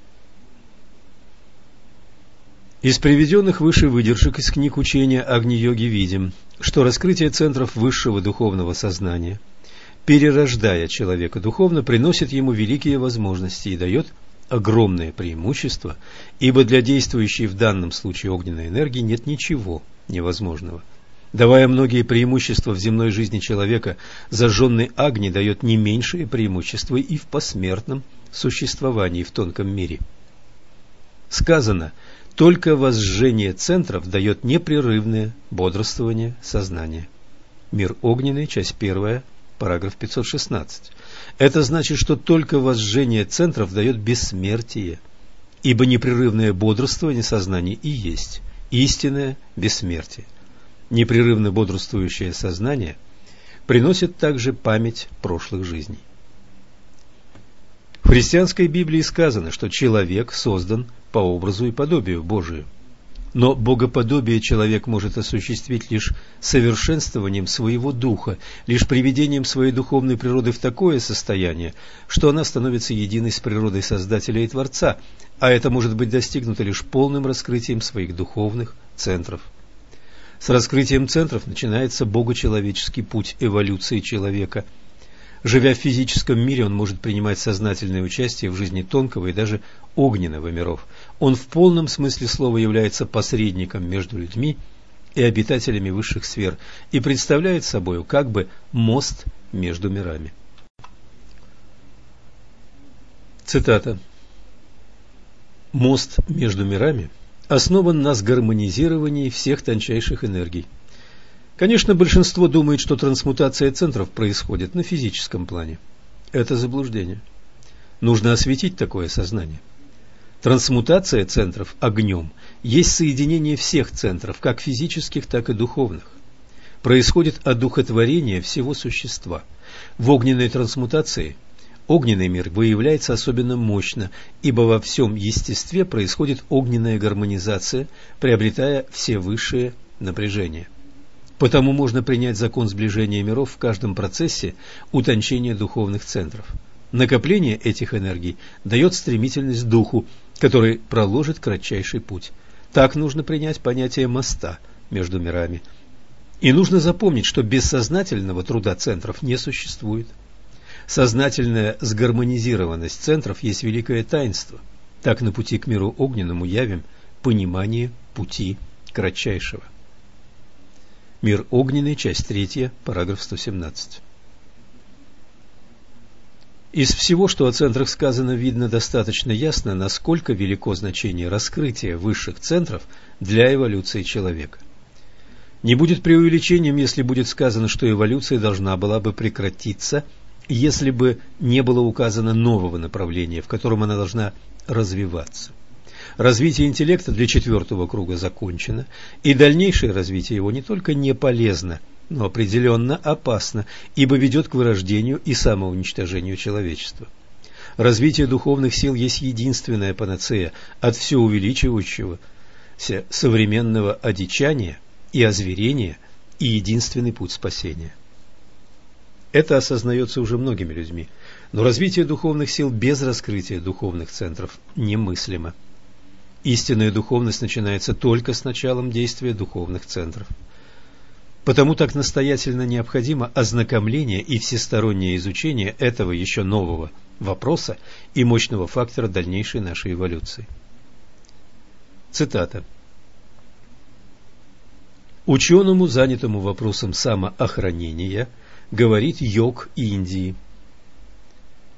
Speaker 1: Из приведенных выше выдержек из книг учения Агни-йоги видим, что раскрытие центров высшего духовного сознания, перерождая человека духовно, приносит ему великие возможности и дает огромное преимущество, ибо для действующей в данном случае огненной энергии нет ничего невозможного – Давая многие преимущества в земной жизни человека, зажженный Агни дает не меньшие преимущества и в посмертном существовании в тонком мире. Сказано, только возжжение центров дает непрерывное бодрствование сознания. Мир огненный, часть первая, параграф 516. Это значит, что только возжжение центров дает бессмертие, ибо непрерывное бодрствование сознания и есть истинное бессмертие непрерывно бодрствующее сознание приносит также память прошлых жизней. В христианской Библии сказано, что человек создан по образу и подобию Божию. Но богоподобие человек может осуществить лишь совершенствованием своего духа, лишь приведением своей духовной природы в такое состояние, что она становится единой с природой Создателя и Творца, а это может быть достигнуто лишь полным раскрытием своих духовных центров. С раскрытием центров начинается богочеловеческий путь эволюции человека. Живя в физическом мире, он может принимать сознательное участие в жизни тонкого и даже огненного миров. Он в полном смысле слова является посредником между людьми и обитателями высших сфер и представляет собой как бы мост между мирами. Цитата. «Мост между мирами основан на сгармонизировании всех тончайших энергий. Конечно, большинство думает, что трансмутация центров происходит на физическом плане. Это заблуждение. Нужно осветить такое сознание. Трансмутация центров огнем есть соединение всех центров, как физических, так и духовных. Происходит одухотворение всего существа. В огненной трансмутации огненный мир выявляется особенно мощно, ибо во всем естестве происходит огненная гармонизация, приобретая все высшие напряжения. Потому можно принять закон сближения миров в каждом процессе утончения духовных центров. Накопление этих энергий дает стремительность духу, который проложит кратчайший путь. Так нужно принять понятие моста между мирами. И нужно запомнить, что бессознательного труда центров не существует. Сознательная сгармонизированность центров есть великое таинство. Так на пути к миру огненному явим понимание пути кратчайшего. Мир огненный, часть 3, параграф 117. Из всего, что о центрах сказано, видно достаточно ясно, насколько велико значение раскрытия высших центров для эволюции человека. Не будет преувеличением, если будет сказано, что эволюция должна была бы прекратиться, если бы не было указано нового направления, в котором она должна развиваться. Развитие интеллекта для четвертого круга закончено, и дальнейшее развитие его не только не полезно, но определенно опасно, ибо ведет к вырождению и самоуничтожению человечества. Развитие духовных сил есть единственная панацея от все увеличивающегося современного одичания и озверения и единственный путь спасения. Это осознается уже многими людьми, но развитие духовных сил без раскрытия духовных центров немыслимо. Истинная духовность начинается только с началом действия духовных центров. Потому так настоятельно необходимо ознакомление и всестороннее изучение этого еще нового вопроса и мощного фактора дальнейшей нашей эволюции. Цитата. Ученому, занятому вопросом самоохранения, говорит йог Индии.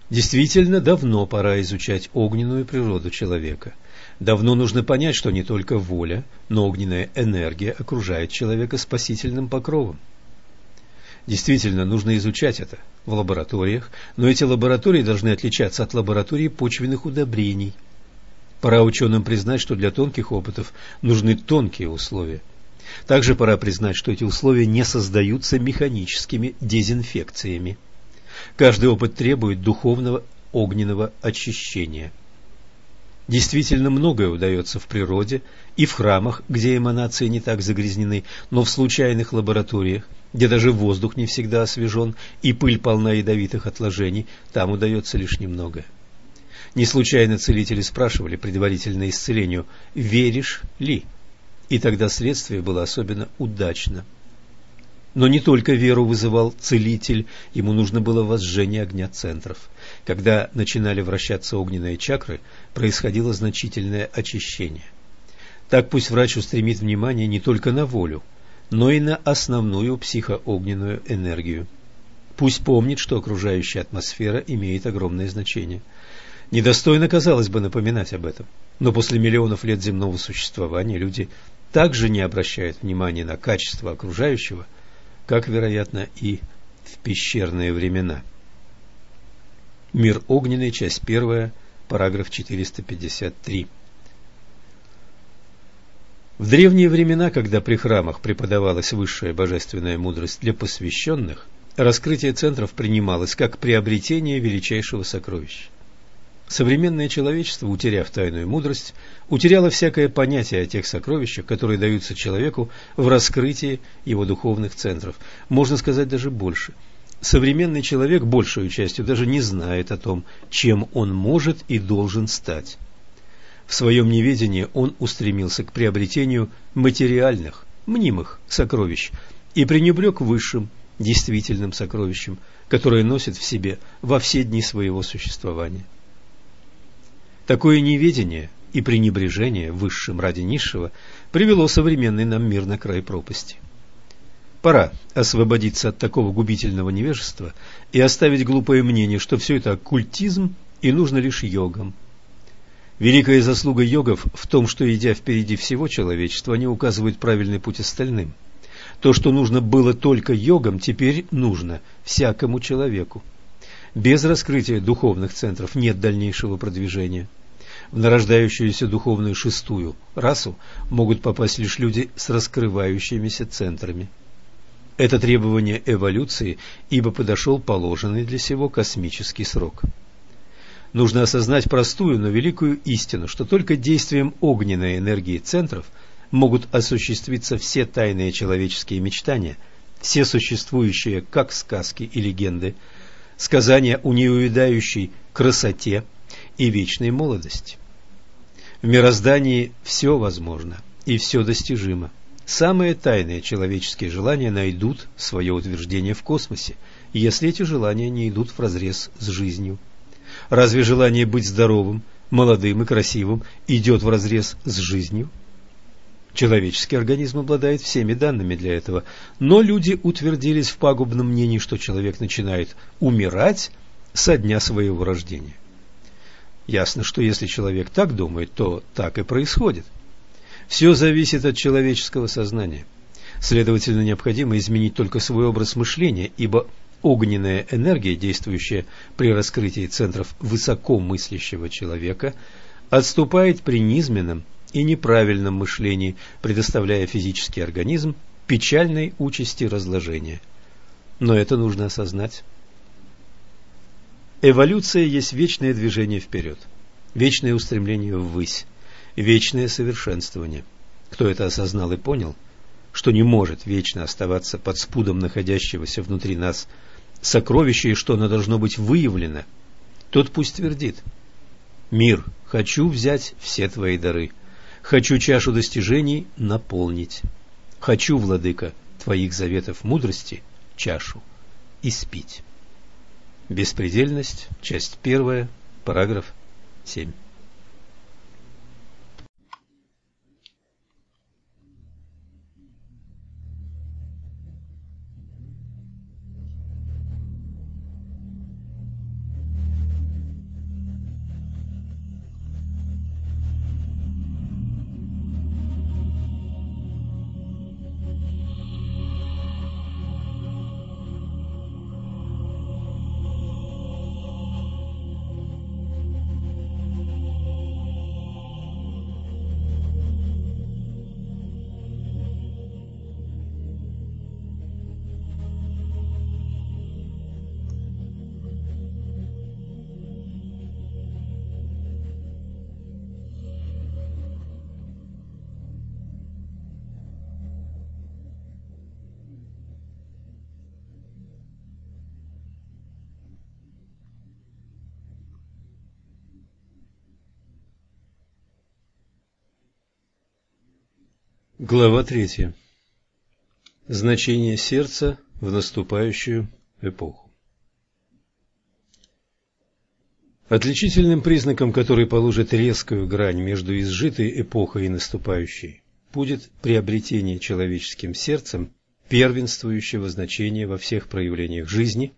Speaker 1: Действительно, давно пора изучать огненную природу человека – Давно нужно понять, что не только воля, но огненная энергия окружает человека спасительным покровом. Действительно, нужно изучать это в лабораториях, но эти лаборатории должны отличаться от лабораторий почвенных удобрений. Пора ученым признать, что для тонких опытов нужны тонкие условия. Также пора признать, что эти условия не создаются механическими дезинфекциями. Каждый опыт требует духовного огненного очищения – Действительно многое удается в природе и в храмах, где эманации не так загрязнены, но в случайных лабораториях, где даже воздух не всегда освежен и пыль полна ядовитых отложений, там удается лишь немногое. Не случайно целители спрашивали предварительно исцелению «Веришь ли?», и тогда следствие было особенно удачно. Но не только веру вызывал целитель, ему нужно было возжжение огня центров. Когда начинали вращаться огненные чакры, происходило значительное очищение. Так пусть врач устремит внимание не только на волю, но и на основную психоогненную энергию. Пусть помнит, что окружающая атмосфера имеет огромное значение. Недостойно, казалось бы, напоминать об этом, но после миллионов лет земного существования люди также не обращают внимания на качество окружающего, как, вероятно, и в пещерные времена. Мир огненный, часть первая, параграф 453. В древние времена, когда при храмах преподавалась высшая божественная мудрость для посвященных, раскрытие центров принималось как приобретение величайшего сокровища. Современное человечество, утеряв тайную мудрость, утеряло всякое понятие о тех сокровищах, которые даются человеку в раскрытии его духовных центров. Можно сказать даже больше – современный человек большую частью даже не знает о том, чем он может и должен стать. В своем неведении он устремился к приобретению материальных, мнимых сокровищ и пренебрег высшим, действительным сокровищем, которое носит в себе во все дни своего существования. Такое неведение и пренебрежение высшим ради низшего привело современный нам мир на край пропасти. Пора освободиться от такого губительного невежества и оставить глупое мнение, что все это оккультизм и нужно лишь йогам. Великая заслуга йогов в том, что, идя впереди всего человечества, они указывают правильный путь остальным. То, что нужно было только йогам, теперь нужно всякому человеку. Без раскрытия духовных центров нет дальнейшего продвижения. В нарождающуюся духовную шестую расу могут попасть лишь люди с раскрывающимися центрами. Это требование эволюции, ибо подошел положенный для сего космический срок. Нужно осознать простую, но великую истину, что только действием огненной энергии центров могут осуществиться все тайные человеческие мечтания, все существующие, как сказки и легенды, сказания о неувядающей красоте и вечной молодости. В мироздании все возможно и все достижимо. Самые тайные человеческие желания найдут свое утверждение в космосе, если эти желания не идут вразрез с жизнью. Разве желание быть здоровым, молодым и красивым идет вразрез с жизнью? Человеческий организм обладает всеми данными для этого, но люди утвердились в пагубном мнении, что человек начинает умирать со дня своего рождения. Ясно, что если человек так думает, то так и происходит – все зависит от человеческого сознания. Следовательно, необходимо изменить только свой образ мышления, ибо огненная энергия, действующая при раскрытии центров высокомыслящего человека, отступает при низменном и неправильном мышлении, предоставляя физический организм печальной участи разложения. Но это нужно осознать. Эволюция есть вечное движение вперед, вечное устремление ввысь вечное совершенствование. Кто это осознал и понял, что не может вечно оставаться под спудом находящегося внутри нас сокровища и что оно должно быть выявлено, тот пусть твердит «Мир, хочу взять все твои дары, хочу чашу достижений наполнить, хочу, владыка, твоих заветов мудрости чашу испить». Беспредельность, часть первая, параграф семь. Глава третья. Значение сердца в наступающую эпоху. Отличительным признаком, который положит резкую грань между изжитой эпохой и наступающей, будет приобретение человеческим сердцем первенствующего значения во всех проявлениях жизни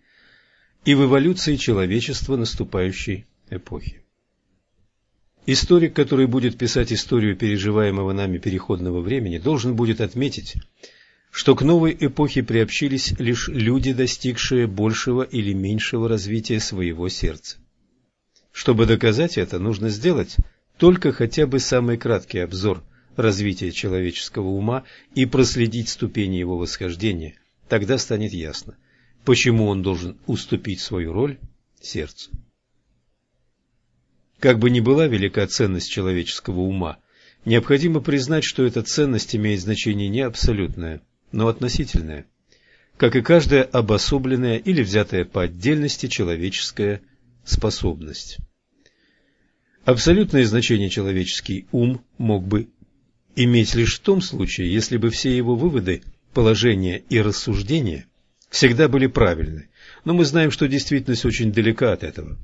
Speaker 1: и в эволюции человечества наступающей эпохи. Историк, который будет писать историю переживаемого нами переходного времени, должен будет отметить, что к новой эпохе приобщились лишь люди, достигшие большего или меньшего развития своего сердца. Чтобы доказать это, нужно сделать только хотя бы самый краткий обзор развития человеческого ума и проследить ступени его восхождения. Тогда станет ясно, почему он должен уступить свою роль сердцу. Как бы ни была велика ценность человеческого ума, необходимо признать, что эта ценность имеет значение не абсолютное, но относительное, как и каждая обособленная или взятая по отдельности человеческая способность. Абсолютное значение человеческий ум мог бы иметь лишь в том случае, если бы все его выводы, положения и рассуждения всегда были правильны, но мы знаем, что действительность очень далека от этого.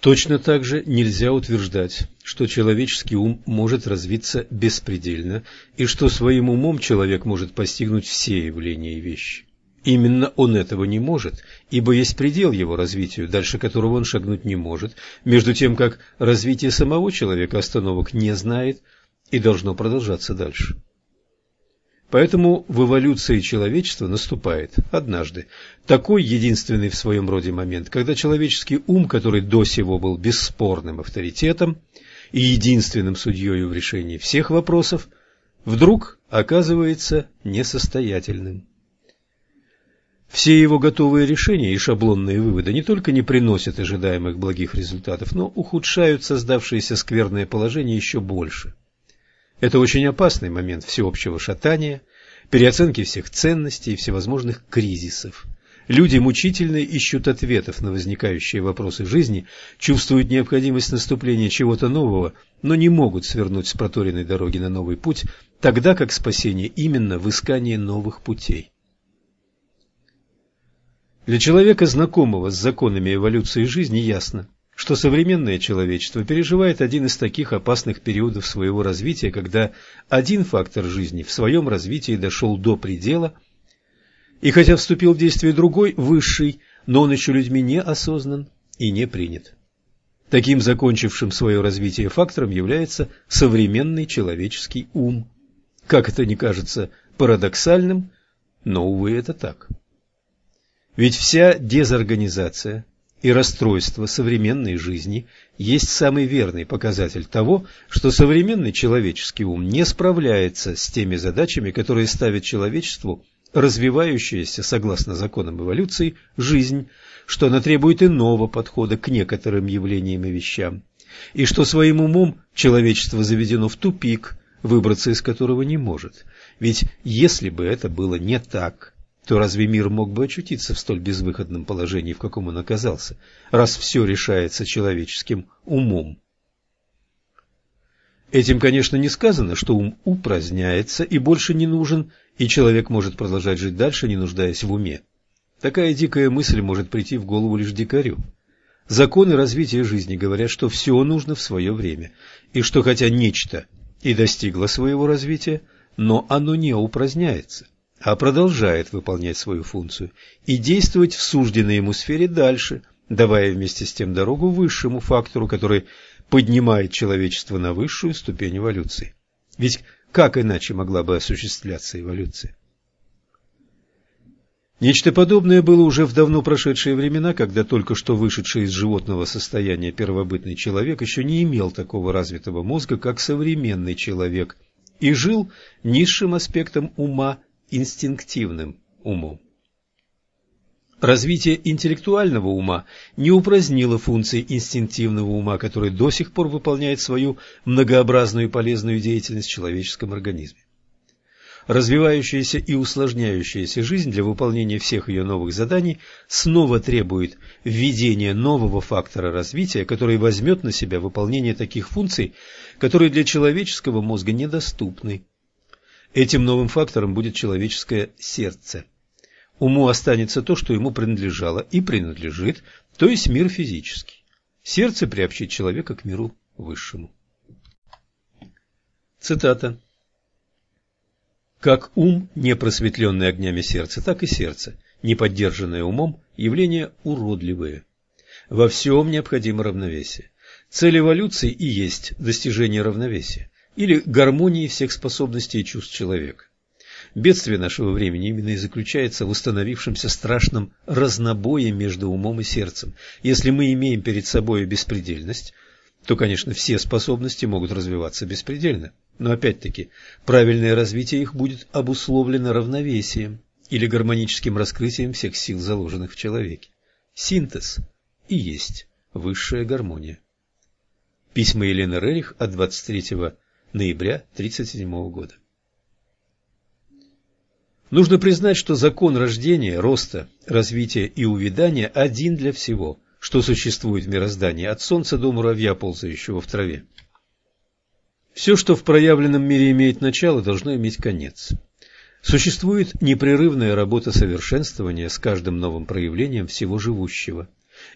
Speaker 1: Точно так же нельзя утверждать, что человеческий ум может развиться беспредельно и что своим умом человек может постигнуть все явления и вещи. Именно он этого не может, ибо есть предел его развитию, дальше которого он шагнуть не может, между тем как развитие самого человека остановок не знает и должно продолжаться дальше. Поэтому в эволюции человечества наступает однажды такой единственный в своем роде момент, когда человеческий ум, который до сего был бесспорным авторитетом и единственным судьей в решении всех вопросов, вдруг оказывается несостоятельным. Все его готовые решения и шаблонные выводы не только не приносят ожидаемых благих результатов, но ухудшают создавшееся скверное положение еще больше. Это очень опасный момент всеобщего шатания, переоценки всех ценностей и всевозможных кризисов. Люди мучительно ищут ответов на возникающие вопросы жизни, чувствуют необходимость наступления чего-то нового, но не могут свернуть с проторенной дороги на новый путь, тогда как спасение именно в искании новых путей. Для человека, знакомого с законами эволюции жизни, ясно, что современное человечество переживает один из таких опасных периодов своего развития, когда один фактор жизни в своем развитии дошел до предела, и хотя вступил в действие другой, высший, но он еще людьми не осознан и не принят. Таким закончившим свое развитие фактором является современный человеческий ум. Как это не кажется парадоксальным, но, увы, это так. Ведь вся дезорганизация и расстройство современной жизни есть самый верный показатель того, что современный человеческий ум не справляется с теми задачами, которые ставит человечеству развивающаяся, согласно законам эволюции, жизнь, что она требует иного подхода к некоторым явлениям и вещам, и что своим умом человечество заведено в тупик, выбраться из которого не может. Ведь если бы это было не так, то разве мир мог бы очутиться в столь безвыходном положении, в каком он оказался, раз все решается человеческим умом? Этим, конечно, не сказано, что ум упраздняется и больше не нужен, и человек может продолжать жить дальше, не нуждаясь в уме. Такая дикая мысль может прийти в голову лишь дикарю. Законы развития жизни говорят, что все нужно в свое время, и что хотя нечто и достигло своего развития, но оно не упраздняется – а продолжает выполнять свою функцию и действовать в сужденной ему сфере дальше, давая вместе с тем дорогу высшему фактору, который поднимает человечество на высшую ступень эволюции. Ведь как иначе могла бы осуществляться эволюция? Нечто подобное было уже в давно прошедшие времена, когда только что вышедший из животного состояния первобытный человек еще не имел такого развитого мозга, как современный человек, и жил низшим аспектом ума инстинктивным умом. Развитие интеллектуального ума не упразднило функции инстинктивного ума, который до сих пор выполняет свою многообразную и полезную деятельность в человеческом организме. Развивающаяся и усложняющаяся жизнь для выполнения всех ее новых заданий снова требует введения нового фактора развития, который возьмет на себя выполнение таких функций, которые для человеческого мозга недоступны Этим новым фактором будет человеческое сердце. Уму останется то, что ему принадлежало и принадлежит, то есть мир физический. Сердце приобщит человека к миру высшему. Цитата. Как ум, не просветленный огнями сердца, так и сердце, не поддержанное умом, явление уродливое. Во всем необходимо равновесие. Цель эволюции и есть достижение равновесия или гармонии всех способностей и чувств человека. Бедствие нашего времени именно и заключается в установившемся страшном разнобое между умом и сердцем. Если мы имеем перед собой беспредельность, то, конечно, все способности могут развиваться беспредельно. Но опять-таки, правильное развитие их будет обусловлено равновесием или гармоническим раскрытием всех сил, заложенных в человеке. Синтез и есть высшая гармония. Письма Елены Рерих от 23 ноября 1937 года. Нужно признать, что закон рождения, роста, развития и увядания один для всего, что существует в мироздании, от солнца до муравья, ползающего в траве. Все, что в проявленном мире имеет начало, должно иметь конец. Существует непрерывная работа совершенствования с каждым новым проявлением всего живущего.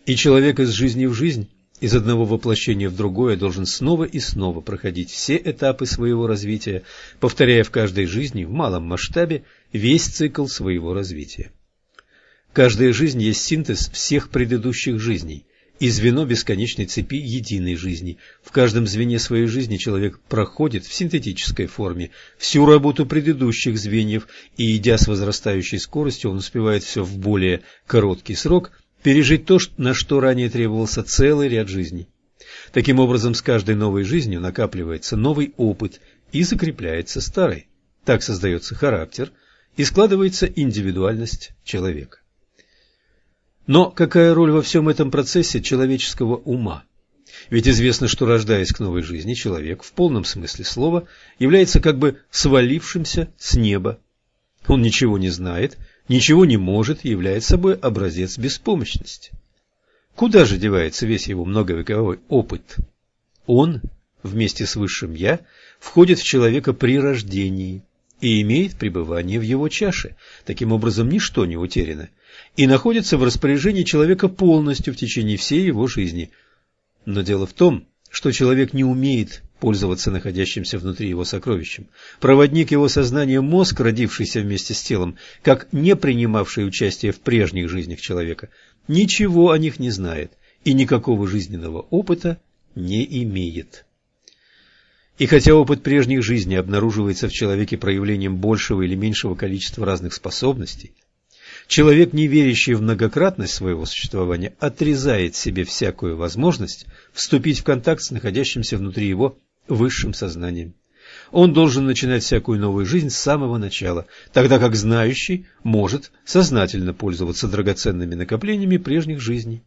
Speaker 1: И человек из жизни в жизнь, из одного воплощения в другое, должен снова и снова проходить все этапы своего развития, повторяя в каждой жизни в малом масштабе весь цикл своего развития. Каждая жизнь есть синтез всех предыдущих жизней, и звено бесконечной цепи единой жизни. В каждом звене своей жизни человек проходит в синтетической форме всю работу предыдущих звеньев, и, идя с возрастающей скоростью, он успевает все в более короткий срок пережить то, на что ранее требовался целый ряд жизней. Таким образом, с каждой новой жизнью накапливается новый опыт и закрепляется старый. Так создается характер и складывается индивидуальность человека. Но какая роль во всем этом процессе человеческого ума? Ведь известно, что рождаясь к новой жизни, человек в полном смысле слова является как бы свалившимся с неба. Он ничего не знает, ничего не может и собой образец беспомощности. Куда же девается весь его многовековой опыт? Он, вместе с высшим «я», входит в человека при рождении и имеет пребывание в его чаше. Таким образом, ничто не утеряно – и находится в распоряжении человека полностью в течение всей его жизни. Но дело в том, что человек не умеет пользоваться находящимся внутри его сокровищем. Проводник его сознания мозг, родившийся вместе с телом, как не принимавший участие в прежних жизнях человека, ничего о них не знает и никакого жизненного опыта не имеет. И хотя опыт прежних жизней обнаруживается в человеке проявлением большего или меньшего количества разных способностей, Человек, не верящий в многократность своего существования, отрезает себе всякую возможность вступить в контакт с находящимся внутри его высшим сознанием. Он должен начинать всякую новую жизнь с самого начала, тогда как знающий может сознательно пользоваться драгоценными накоплениями прежних жизней.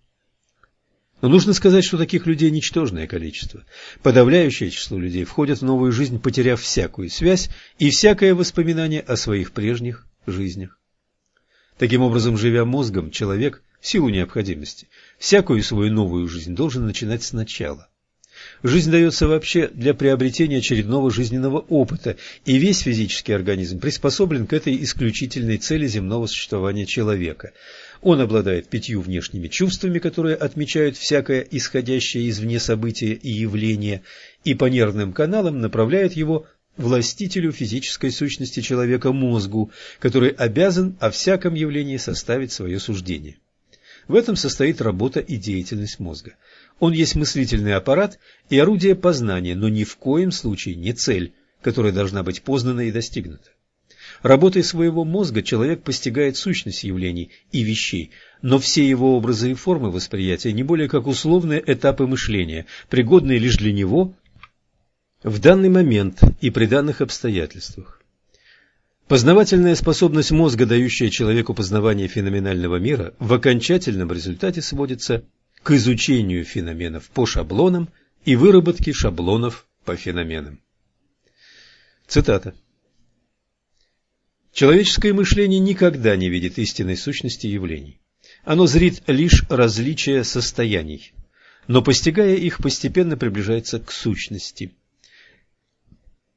Speaker 1: Но нужно сказать, что таких людей ничтожное количество. Подавляющее число людей входят в новую жизнь, потеряв всякую связь и всякое воспоминание о своих прежних жизнях. Таким образом, живя мозгом, человек, в силу необходимости, всякую свою новую жизнь должен начинать сначала. Жизнь дается вообще для приобретения очередного жизненного опыта, и весь физический организм приспособлен к этой исключительной цели земного существования человека. Он обладает пятью внешними чувствами, которые отмечают всякое исходящее извне событие и явление, и по нервным каналам направляют его властителю физической сущности человека мозгу, который обязан о всяком явлении составить свое суждение. В этом состоит работа и деятельность мозга. Он есть мыслительный аппарат и орудие познания, но ни в коем случае не цель, которая должна быть познана и достигнута. Работой своего мозга человек постигает сущность явлений и вещей, но все его образы и формы восприятия не более как условные этапы мышления, пригодные лишь для него в данный момент и при данных обстоятельствах. Познавательная способность мозга, дающая человеку познавание феноменального мира, в окончательном результате сводится к изучению феноменов по шаблонам и выработке шаблонов по феноменам. Цитата. Человеческое мышление никогда не видит истинной сущности явлений. Оно зрит лишь различия состояний, но постигая их, постепенно приближается к сущности.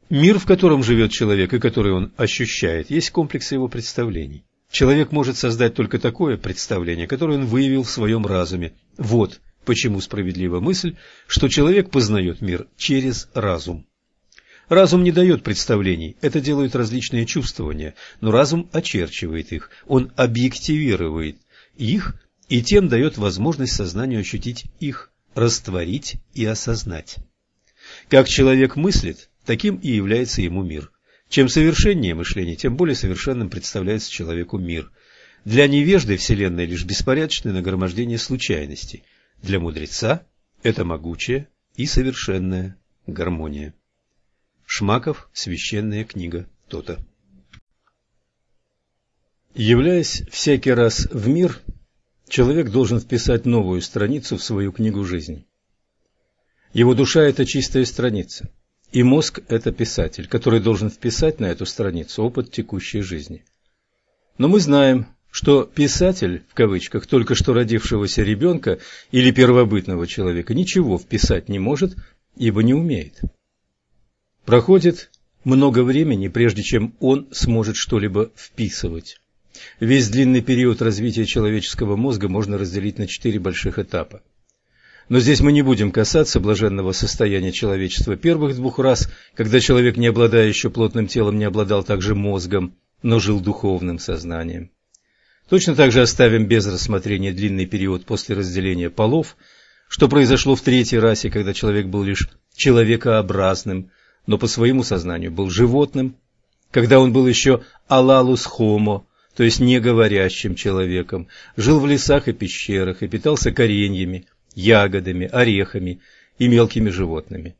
Speaker 1: Мир, в котором живет человек и который он ощущает, есть комплекс его представлений. Человек может создать только такое представление, которое он выявил в своем разуме. Вот почему справедлива мысль, что человек познает мир через разум. Разум не дает представлений, это делают различные чувствования, но разум очерчивает их, он объективирует их и тем дает возможность сознанию ощутить их, растворить и осознать. Как человек мыслит, Таким и является ему мир. Чем совершеннее мышление, тем более совершенным представляется человеку мир. Для невежды Вселенная лишь беспорядочное нагромождение случайностей. Для мудреца это могучая и совершенная гармония. Шмаков. Священная книга Тота. Являясь всякий раз в мир, человек должен вписать новую страницу в свою книгу жизни. Его душа – это чистая страница. И мозг – это писатель, который должен вписать на эту страницу опыт текущей жизни. Но мы знаем, что писатель, в кавычках, только что родившегося ребенка или первобытного человека ничего вписать не может, ибо не умеет. Проходит
Speaker 2: много времени, прежде чем он сможет что-либо вписывать. Весь длинный период развития человеческого мозга можно разделить на четыре больших этапа. Но здесь мы не будем касаться блаженного состояния человечества первых двух раз, когда человек, не обладая еще плотным телом, не обладал также мозгом, но жил духовным сознанием. Точно так же оставим без рассмотрения длинный период после разделения полов, что произошло в третьей расе, когда человек был лишь человекообразным, но по своему сознанию был животным, когда он был еще алалус хомо, то есть неговорящим человеком, жил в лесах и пещерах и питался кореньями, ягодами, орехами и мелкими животными.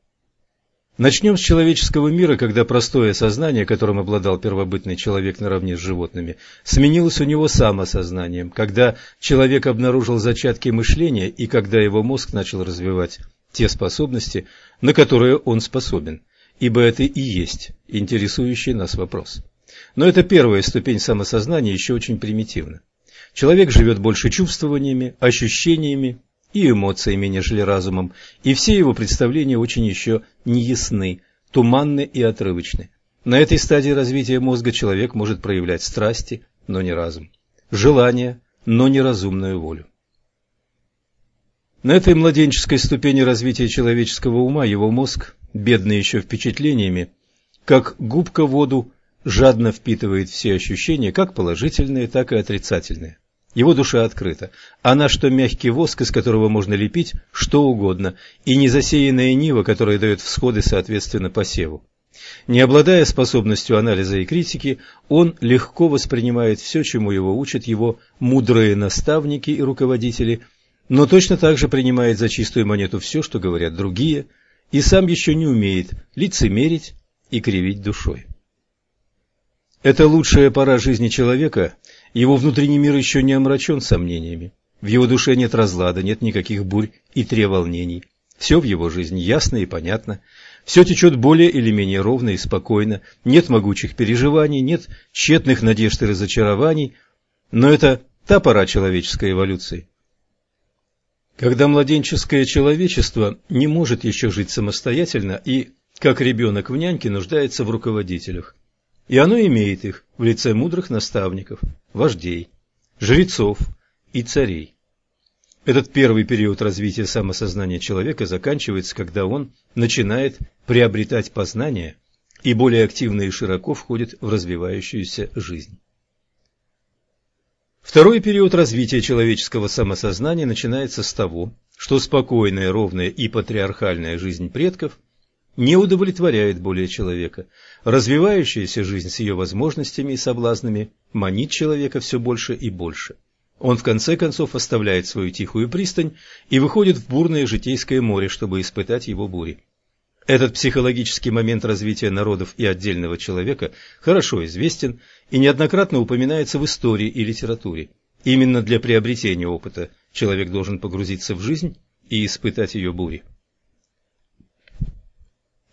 Speaker 2: Начнем с человеческого мира, когда простое сознание, которым обладал первобытный человек наравне с животными, сменилось у него самосознанием, когда человек обнаружил зачатки мышления и когда его мозг начал развивать те способности, на которые он способен, ибо это и есть интересующий нас вопрос. Но эта первая ступень самосознания еще очень примитивна. Человек живет больше чувствованиями, ощущениями и эмоциями, нежели разумом, и все его представления очень еще неясны, туманны и отрывочны. На этой стадии развития мозга человек может проявлять страсти, но не разум, желания, но не разумную волю. На этой младенческой ступени развития человеческого ума его мозг, бедный еще впечатлениями, как губка воду, жадно впитывает все ощущения, как положительные, так и отрицательные. Его душа открыта. Она, что мягкий воск, из которого можно лепить что угодно, и незасеянная нива, которая дает всходы соответственно посеву. Не обладая способностью анализа и критики, он легко воспринимает все, чему его учат его мудрые наставники и руководители, но точно так же принимает за чистую монету все, что говорят другие, и сам еще не умеет лицемерить и кривить душой. Это лучшая пора жизни человека, его внутренний мир еще не омрачен сомнениями. В его душе нет разлада, нет никаких бурь и треволнений. Все в его жизни ясно и понятно. Все течет более или менее ровно и спокойно. Нет могучих переживаний, нет тщетных надежд и разочарований. Но это та пора человеческой эволюции. Когда младенческое человечество не может еще жить самостоятельно и, как ребенок в няньке, нуждается в руководителях. И оно имеет их в лице мудрых наставников, вождей, жрецов и царей. Этот первый период развития самосознания человека заканчивается, когда он начинает приобретать познание и более активно и широко входит в развивающуюся жизнь. Второй период развития человеческого самосознания начинается с того, что спокойная, ровная и патриархальная жизнь предков не удовлетворяет более человека. Развивающаяся жизнь с ее возможностями и соблазнами манит человека все больше и больше. Он в конце концов оставляет свою тихую пристань и выходит в бурное житейское море, чтобы испытать его бури. Этот психологический момент развития народов и отдельного человека хорошо известен и неоднократно упоминается в истории и литературе. Именно для приобретения опыта человек должен погрузиться в жизнь и испытать ее бури.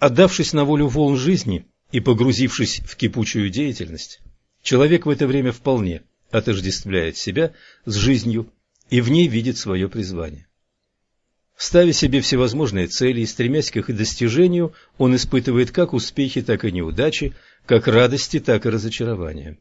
Speaker 2: Отдавшись на волю волн жизни и погрузившись в кипучую деятельность, человек в это время вполне отождествляет себя с жизнью и в ней видит свое призвание. Ставя себе всевозможные цели и стремясь к их достижению, он испытывает как успехи, так и неудачи, как радости, так и разочарования.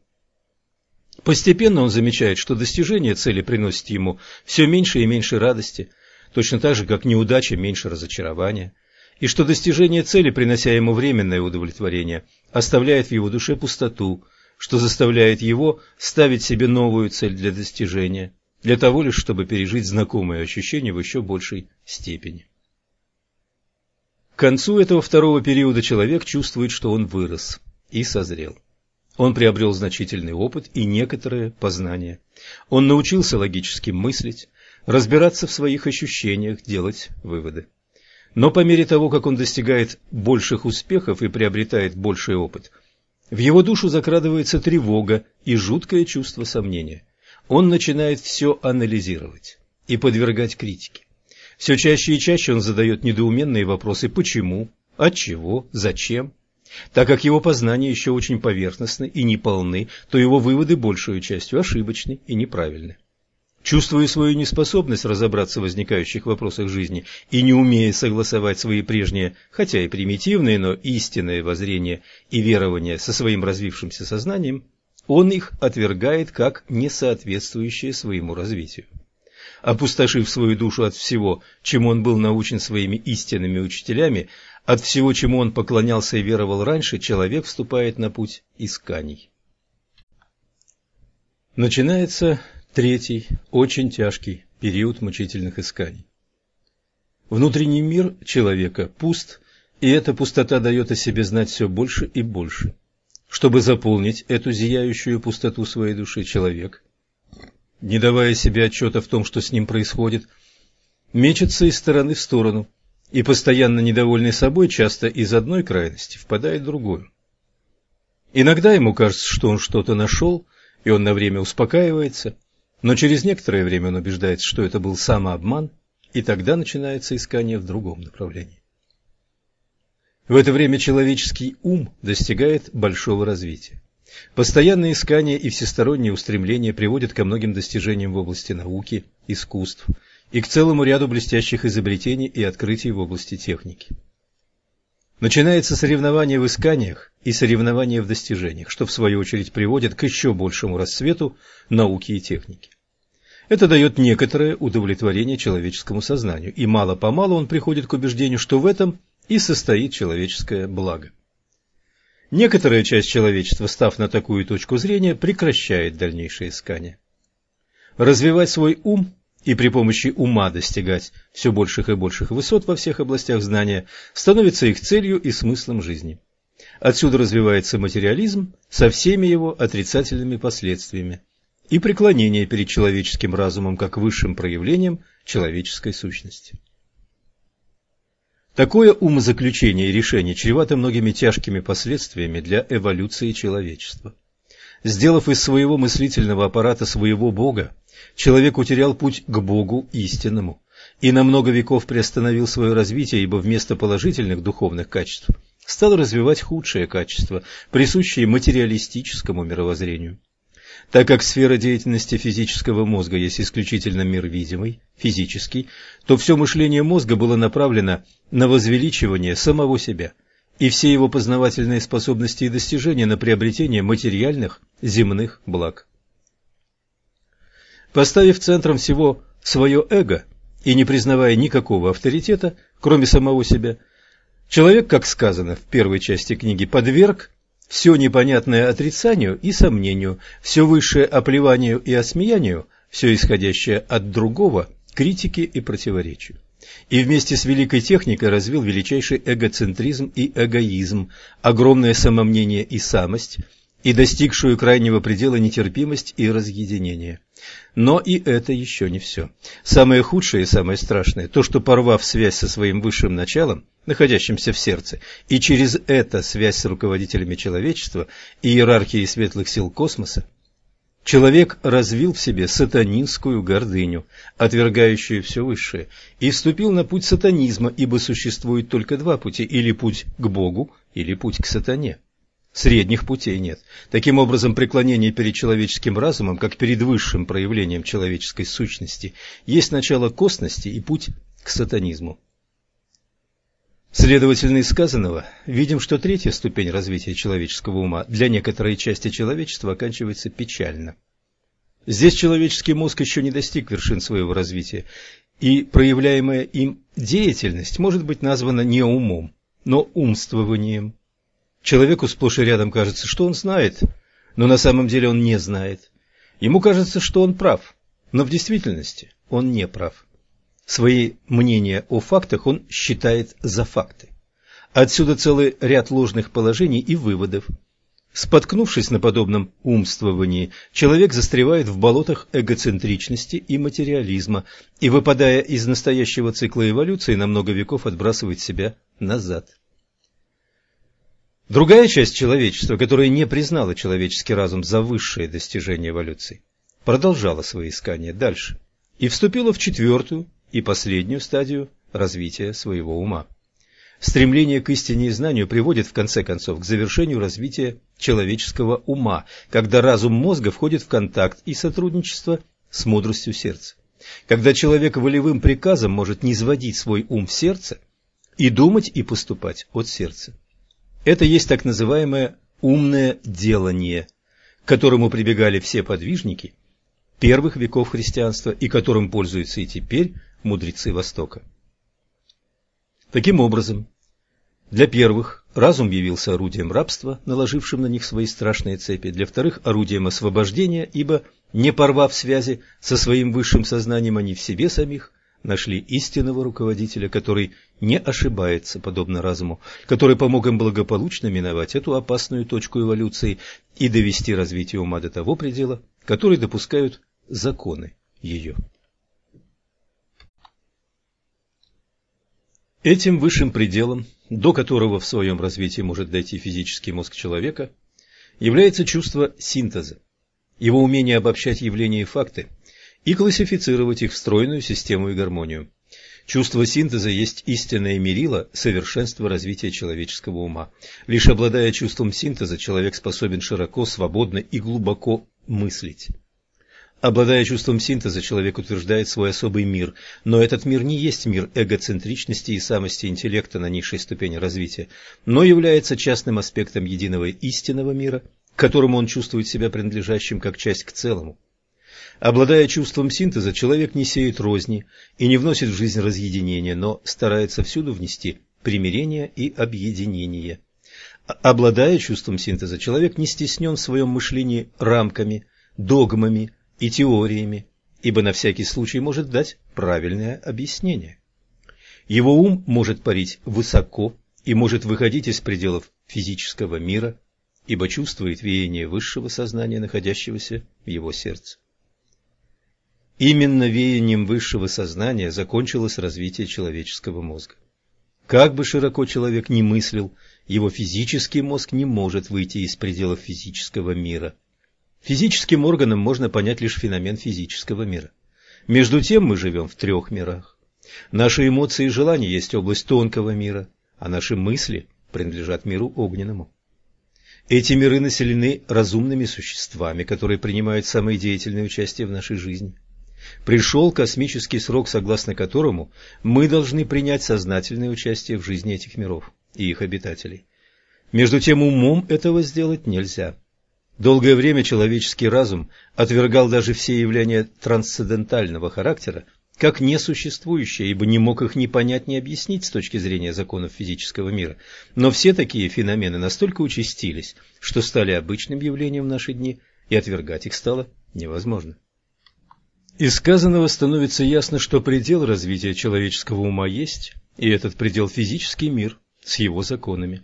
Speaker 2: Постепенно он замечает, что достижение цели приносит ему все меньше и меньше радости, точно так же, как неудача меньше разочарования – и что достижение цели, принося ему временное удовлетворение, оставляет в его душе пустоту, что заставляет его ставить себе новую цель для достижения, для того лишь, чтобы пережить знакомые ощущения в еще большей степени. К концу этого второго периода человек чувствует, что он вырос и созрел. Он приобрел значительный опыт и некоторое познание. Он научился логически мыслить, разбираться в своих ощущениях, делать выводы. Но по мере того, как он достигает больших успехов и приобретает больший опыт, в его душу закрадывается тревога и жуткое чувство сомнения. Он начинает все анализировать и подвергать критике. Все чаще и чаще он задает недоуменные вопросы «почему?», «отчего?», «зачем?». Так как его познания еще очень поверхностны и неполны, то его выводы большую частью ошибочны и неправильны. Чувствуя свою неспособность разобраться в возникающих вопросах жизни и не умея согласовать свои прежние, хотя и примитивные, но истинные воззрения и верования со своим развившимся сознанием, он их отвергает как несоответствующие своему развитию. Опустошив свою душу от всего, чему он был научен своими истинными учителями, от всего, чему он поклонялся и веровал раньше, человек вступает на путь исканий. Начинается третий, очень тяжкий период мучительных исканий. Внутренний мир человека пуст, и эта пустота дает о себе знать все больше и больше. Чтобы заполнить эту зияющую пустоту своей души, человек, не давая себе отчета в том, что с ним происходит, мечется из стороны в сторону, и, постоянно недовольный собой, часто из одной крайности впадает в другую. Иногда ему кажется, что он что-то нашел, и он на время успокаивается, но через некоторое время он убеждается, что это был самообман, и тогда начинается искание в другом направлении. В это время человеческий ум достигает большого развития. Постоянные искания и всесторонние устремления приводят ко многим достижениям в области науки, искусств и к целому ряду блестящих изобретений и открытий в области техники. Начинается соревнование в исканиях и соревнование в достижениях, что в свою очередь приводит к еще большему расцвету науки и техники. Это дает некоторое удовлетворение человеческому сознанию, и мало-помалу он приходит к убеждению, что в этом и состоит человеческое благо. Некоторая часть человечества, став на такую точку зрения, прекращает дальнейшее искание. Развивать свой ум и при помощи ума достигать все больших и больших высот во всех областях знания становится их целью и смыслом жизни. Отсюда развивается материализм со всеми его отрицательными последствиями и преклонение перед человеческим разумом как высшим проявлением человеческой сущности. Такое умозаключение и решение чревато многими тяжкими последствиями для эволюции человечества. Сделав из своего мыслительного аппарата своего Бога, человек утерял путь к Богу истинному и на много веков приостановил свое развитие, ибо вместо положительных духовных качеств стал развивать худшие качества, присущие материалистическому мировоззрению. Так как сфера деятельности физического мозга есть исключительно мир видимый, физический, то все мышление мозга было направлено на возвеличивание самого себя, и все его познавательные способности и достижения на приобретение материальных земных благ. Поставив центром всего свое эго и не признавая никакого авторитета, кроме самого себя, человек, как сказано в первой части книги, подверг все непонятное отрицанию и сомнению, все высшее оплеванию и осмеянию, все исходящее от другого, критике и противоречию. И вместе с великой техникой развил величайший эгоцентризм и эгоизм, огромное самомнение и самость, и достигшую крайнего предела нетерпимость и разъединение. Но и это еще не все. Самое худшее и самое страшное – то, что порвав связь со своим высшим началом, находящимся в сердце, и через это связь с руководителями человечества и иерархией светлых сил космоса, человек развил в себе сатанинскую гордыню, отвергающую все высшее, и вступил на путь сатанизма, ибо существует только два пути – или путь к Богу, или путь к сатане. Средних путей нет. Таким образом, преклонение перед человеческим разумом, как перед высшим проявлением человеческой сущности, есть начало косности и путь к сатанизму. Следовательно, из сказанного видим, что третья ступень развития человеческого ума для некоторой части человечества оканчивается печально. Здесь человеческий мозг еще не достиг вершин своего развития, и проявляемая им деятельность может быть названа не умом, но умствованием. Человеку сплошь и рядом кажется, что он знает, но на самом деле он не знает. Ему кажется, что он прав, но в действительности он не прав. Свои мнения о фактах он считает за факты. Отсюда целый ряд ложных положений и выводов. Споткнувшись на подобном умствовании, человек застревает в болотах эгоцентричности и материализма и, выпадая из настоящего цикла эволюции, на много веков отбрасывает себя назад. Другая часть человечества, которая не признала человеческий разум за высшее достижение эволюции, продолжала свои искания дальше и вступила в четвертую и последнюю стадию развития своего ума. Стремление к истине и знанию приводит в конце концов к завершению развития человеческого ума, когда разум мозга входит в контакт и сотрудничество с мудростью сердца. Когда человек волевым приказом может низводить свой ум в сердце и думать и поступать от сердца. Это есть так называемое умное делание, к которому прибегали все подвижники первых веков христианства и которым пользуются и теперь мудрецы Востока. Таким образом, для первых разум явился орудием рабства, наложившим на них свои страшные цепи, для вторых – орудием освобождения, ибо, не порвав связи со своим высшим сознанием, они в себе самих нашли истинного руководителя, который не ошибается, подобно разуму, который помог им благополучно миновать эту опасную точку эволюции и довести развитие ума до того предела, который допускают законы ее. Этим высшим пределом, до которого в своем развитии может дойти физический мозг человека, является чувство синтеза, его умение обобщать явления и факты и классифицировать их в стройную систему и гармонию. Чувство синтеза есть истинное мерило совершенства развития человеческого ума. Лишь обладая чувством синтеза, человек способен широко, свободно и глубоко мыслить. Обладая чувством синтеза, человек утверждает свой особый мир, но этот мир не есть мир эгоцентричности и самости интеллекта на низшей ступени развития, но является частным аспектом единого истинного мира, к которому он чувствует себя принадлежащим как часть к целому. Обладая чувством синтеза, человек не сеет розни и не вносит в жизнь разъединения, но старается всюду внести примирение и объединение. Обладая чувством синтеза, человек не стеснен в своем мышлении рамками, догмами, и теориями, ибо на всякий случай может дать правильное объяснение. Его ум может парить высоко и может выходить из пределов физического мира, ибо чувствует веяние высшего сознания, находящегося в его сердце. Именно веянием высшего сознания закончилось развитие человеческого мозга. Как бы широко человек ни мыслил, его физический мозг не может выйти из пределов физического мира – Физическим органом можно понять лишь феномен физического мира. Между тем мы живем в трех мирах. Наши эмоции и желания есть область тонкого мира, а наши мысли принадлежат миру огненному. Эти миры населены разумными существами, которые принимают самое деятельное участие в нашей жизни. Пришел космический срок, согласно которому мы должны принять сознательное участие в жизни этих миров и их обитателей. Между тем умом этого сделать нельзя. Долгое время человеческий разум отвергал даже все явления трансцендентального характера как несуществующие, ибо не мог их ни понять, ни объяснить с точки зрения законов физического мира. Но все такие феномены настолько участились, что стали обычным явлением в наши дни, и отвергать их стало невозможно. Из сказанного становится ясно, что предел развития человеческого ума есть, и этот предел физический мир с его законами.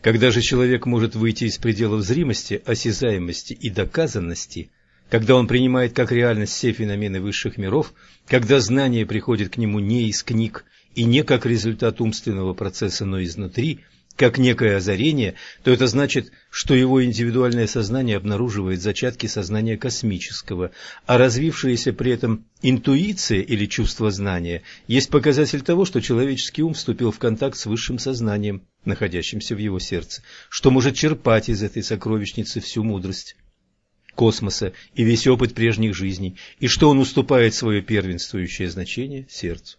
Speaker 2: Когда же человек может выйти из пределов зримости, осязаемости и доказанности, когда он принимает как реальность все феномены высших миров, когда знание приходит к нему не из книг и не как результат умственного процесса, но изнутри – как некое озарение, то это значит, что его индивидуальное сознание обнаруживает зачатки сознания космического, а развившаяся при этом интуиция или чувство знания есть показатель того, что человеческий ум вступил в контакт с высшим сознанием, находящимся в его сердце, что может черпать из этой сокровищницы всю мудрость космоса и весь опыт прежних жизней, и что он уступает свое первенствующее значение сердцу.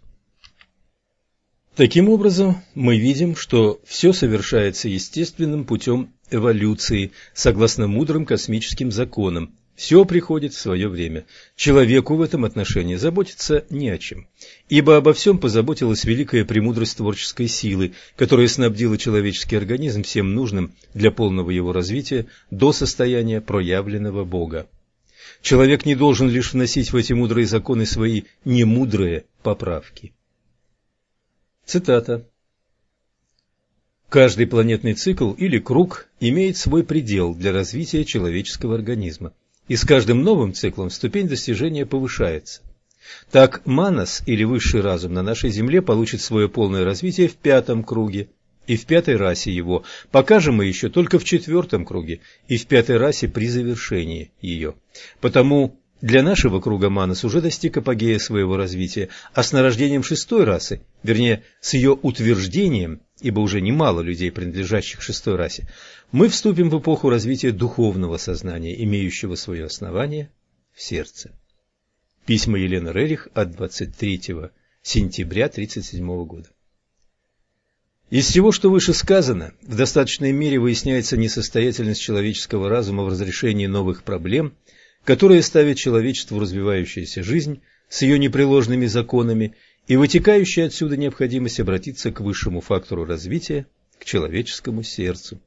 Speaker 2: Таким образом, мы видим, что все совершается естественным путем эволюции, согласно мудрым космическим законам. Все приходит в свое время. Человеку в этом отношении заботиться не о чем, ибо обо всем позаботилась великая премудрость творческой силы, которая снабдила человеческий организм всем нужным для полного его развития до состояния проявленного Бога. Человек не должен лишь вносить в эти мудрые законы свои немудрые поправки. Цитата. Каждый планетный цикл или круг имеет свой предел для развития человеческого организма, и с каждым новым циклом ступень достижения повышается. Так манас или высший разум на нашей Земле получит свое полное развитие в пятом круге и в пятой расе его, покажем мы еще только в четвертом круге и в пятой расе при завершении ее. Потому для нашего круга Манас уже достиг апогея своего развития, а с нарождением шестой расы, вернее, с ее утверждением, ибо уже немало людей, принадлежащих шестой расе, мы вступим в эпоху развития духовного сознания, имеющего свое основание в сердце. Письма Елены Рерих от 23 сентября 1937 года. Из всего, что выше сказано, в достаточной мере выясняется несостоятельность человеческого разума в разрешении новых проблем, которые ставят человечеству развивающаяся жизнь с ее непреложными законами и вытекающая отсюда необходимость обратиться к высшему фактору развития, к человеческому сердцу.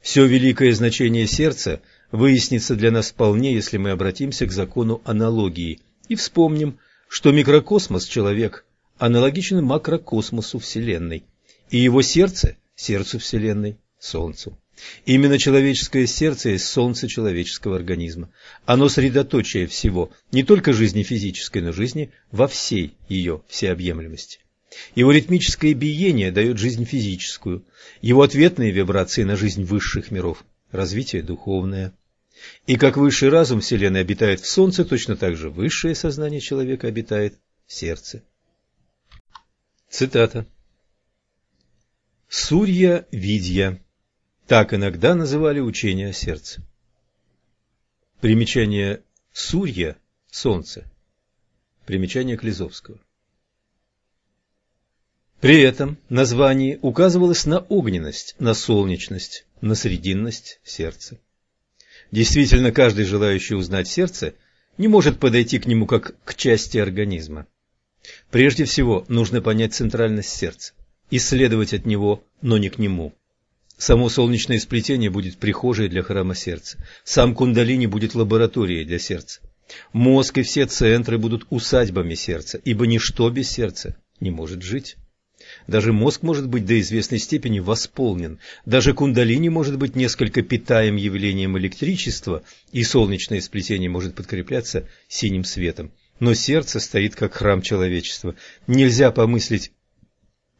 Speaker 2: Все великое значение сердца выяснится для нас вполне, если мы обратимся к закону аналогии и вспомним, что микрокосмос человек аналогичен макрокосмосу Вселенной, и его сердце – сердцу Вселенной, Солнцу. Именно человеческое сердце есть солнце человеческого организма. Оно средоточие всего, не только жизни физической, но жизни во всей ее всеобъемлемости. Его ритмическое биение дает жизнь физическую, его ответные вибрации на жизнь высших миров, развитие духовное. И как высший разум Вселенной обитает в Солнце, точно так же высшее сознание человека обитает в сердце. Цитата. Сурья Видья. Так иногда называли учение о сердце. Примечание Сурья – Солнце. Примечание Клизовского. При этом название указывалось на огненность, на солнечность, на срединность сердца. Действительно, каждый желающий узнать сердце не может подойти к нему как к части организма. Прежде всего, нужно понять центральность сердца исследовать от него, но не к нему. Само солнечное сплетение будет прихожей для храма сердца. Сам кундалини будет лабораторией для сердца. Мозг и все центры будут усадьбами сердца, ибо ничто без сердца не может жить. Даже мозг может быть до известной степени восполнен. Даже кундалини может быть несколько питаем явлением электричества, и солнечное сплетение может подкрепляться синим светом. Но сердце стоит как храм человечества. Нельзя помыслить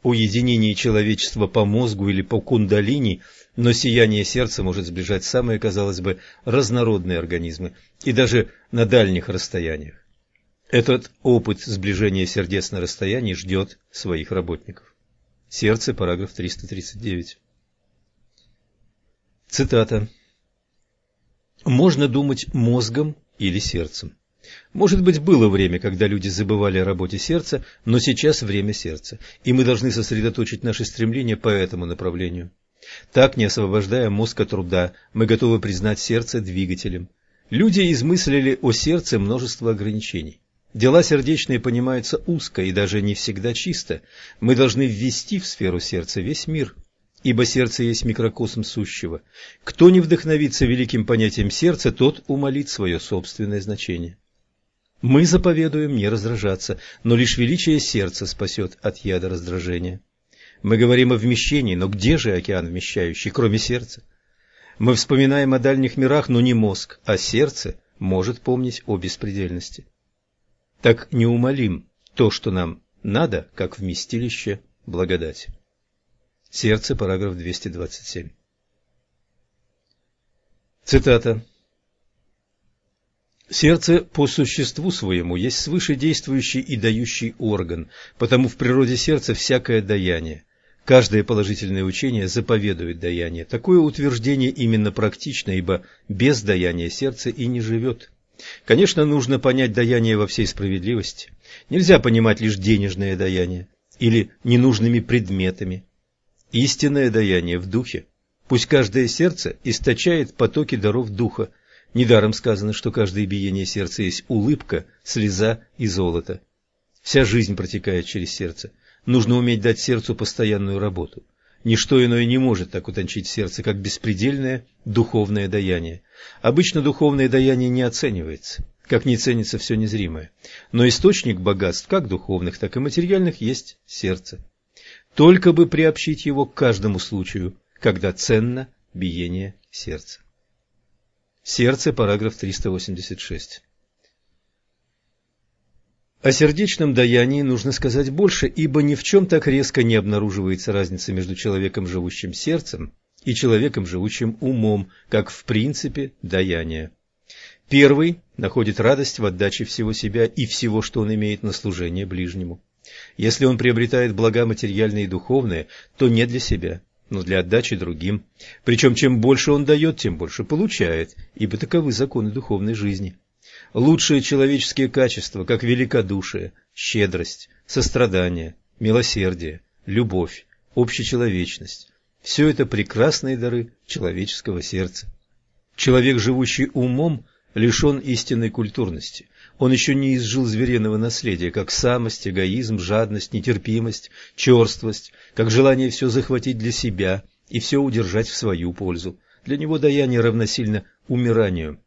Speaker 2: о единении человечества по мозгу или по кундалини, но сияние сердца может сближать самые, казалось бы, разнородные организмы и даже на дальних расстояниях. Этот опыт сближения сердец на расстоянии ждет своих работников. Сердце, параграф 339. Цитата. «Можно думать мозгом или сердцем. Может быть, было время, когда люди забывали о работе сердца, но сейчас время сердца, и мы должны сосредоточить наши стремления по этому направлению. Так, не освобождая мозг от труда, мы готовы признать сердце двигателем. Люди измыслили о сердце множество ограничений. Дела сердечные понимаются узко и даже не всегда чисто. Мы должны ввести в сферу сердца весь мир, ибо сердце есть микрокосм сущего. Кто не вдохновится великим понятием сердца, тот умолит свое собственное значение. Мы заповедуем не раздражаться, но лишь величие сердца спасет от яда раздражения. Мы говорим о вмещении, но где же океан вмещающий, кроме сердца? Мы вспоминаем о дальних мирах, но не мозг, а сердце может помнить о беспредельности. Так не умолим то, что нам надо, как вместилище благодати. Сердце, параграф 227. Цитата. Сердце по существу своему есть свыше действующий и дающий орган, потому в природе сердца всякое даяние. Каждое положительное учение заповедует даяние. Такое утверждение именно практично, ибо без даяния сердце и не живет. Конечно, нужно понять даяние во всей справедливости. Нельзя понимать лишь денежное даяние или ненужными предметами. Истинное даяние в духе. Пусть каждое сердце источает потоки даров духа, Недаром сказано, что каждое биение сердца есть улыбка, слеза и золото. Вся жизнь протекает через сердце. Нужно уметь дать сердцу постоянную работу. Ничто иное не может так утончить сердце, как беспредельное духовное даяние. Обычно духовное даяние не оценивается, как не ценится все незримое. Но источник богатств, как духовных, так и материальных, есть сердце. Только бы приобщить его к каждому случаю, когда ценно биение сердца. Сердце, параграф 386. О сердечном даянии нужно сказать больше, ибо ни в чем так резко не обнаруживается разница между человеком, живущим сердцем, и человеком, живущим умом, как в принципе даяния. Первый находит радость в отдаче всего себя и всего, что он имеет на служение ближнему. Если он приобретает блага материальные и духовные, то не для себя, но для отдачи другим. Причем чем больше он дает, тем больше получает, ибо таковы законы духовной жизни. Лучшие человеческие качества, как великодушие, щедрость, сострадание, милосердие, любовь, общечеловечность – все это прекрасные дары человеческого сердца. Человек, живущий умом, лишен истинной культурности. Он еще не изжил звериного наследия, как самость, эгоизм, жадность, нетерпимость, черствость, как желание все захватить для себя и все удержать в свою пользу. Для него даяние равносильно умиранию.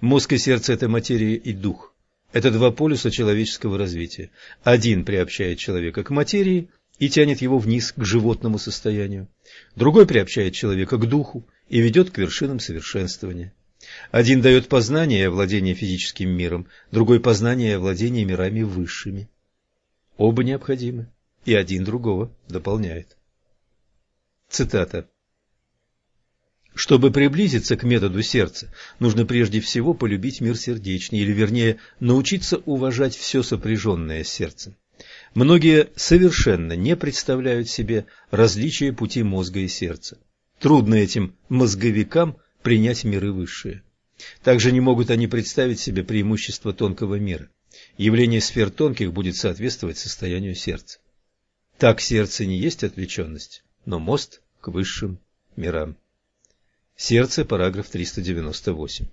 Speaker 2: Мозг и сердце – это материя и дух. Это два полюса человеческого развития. Один приобщает человека к материи и тянет его вниз к животному состоянию. Другой приобщает человека к духу и ведет к вершинам совершенствования. Один дает познание и овладение физическим миром, другой – познание и овладение мирами высшими. Оба необходимы, и один другого дополняет. Цитата. Чтобы приблизиться к методу сердца, нужно прежде всего полюбить мир сердечный, или вернее, научиться уважать все сопряженное с сердцем. Многие совершенно не представляют себе различия пути мозга и сердца. Трудно этим мозговикам принять миры высшие. Также не могут они представить себе преимущество тонкого мира. Явление сфер тонких будет соответствовать состоянию сердца. Так сердце не есть отвлеченность, но мост к высшим мирам. Сердце, параграф 398.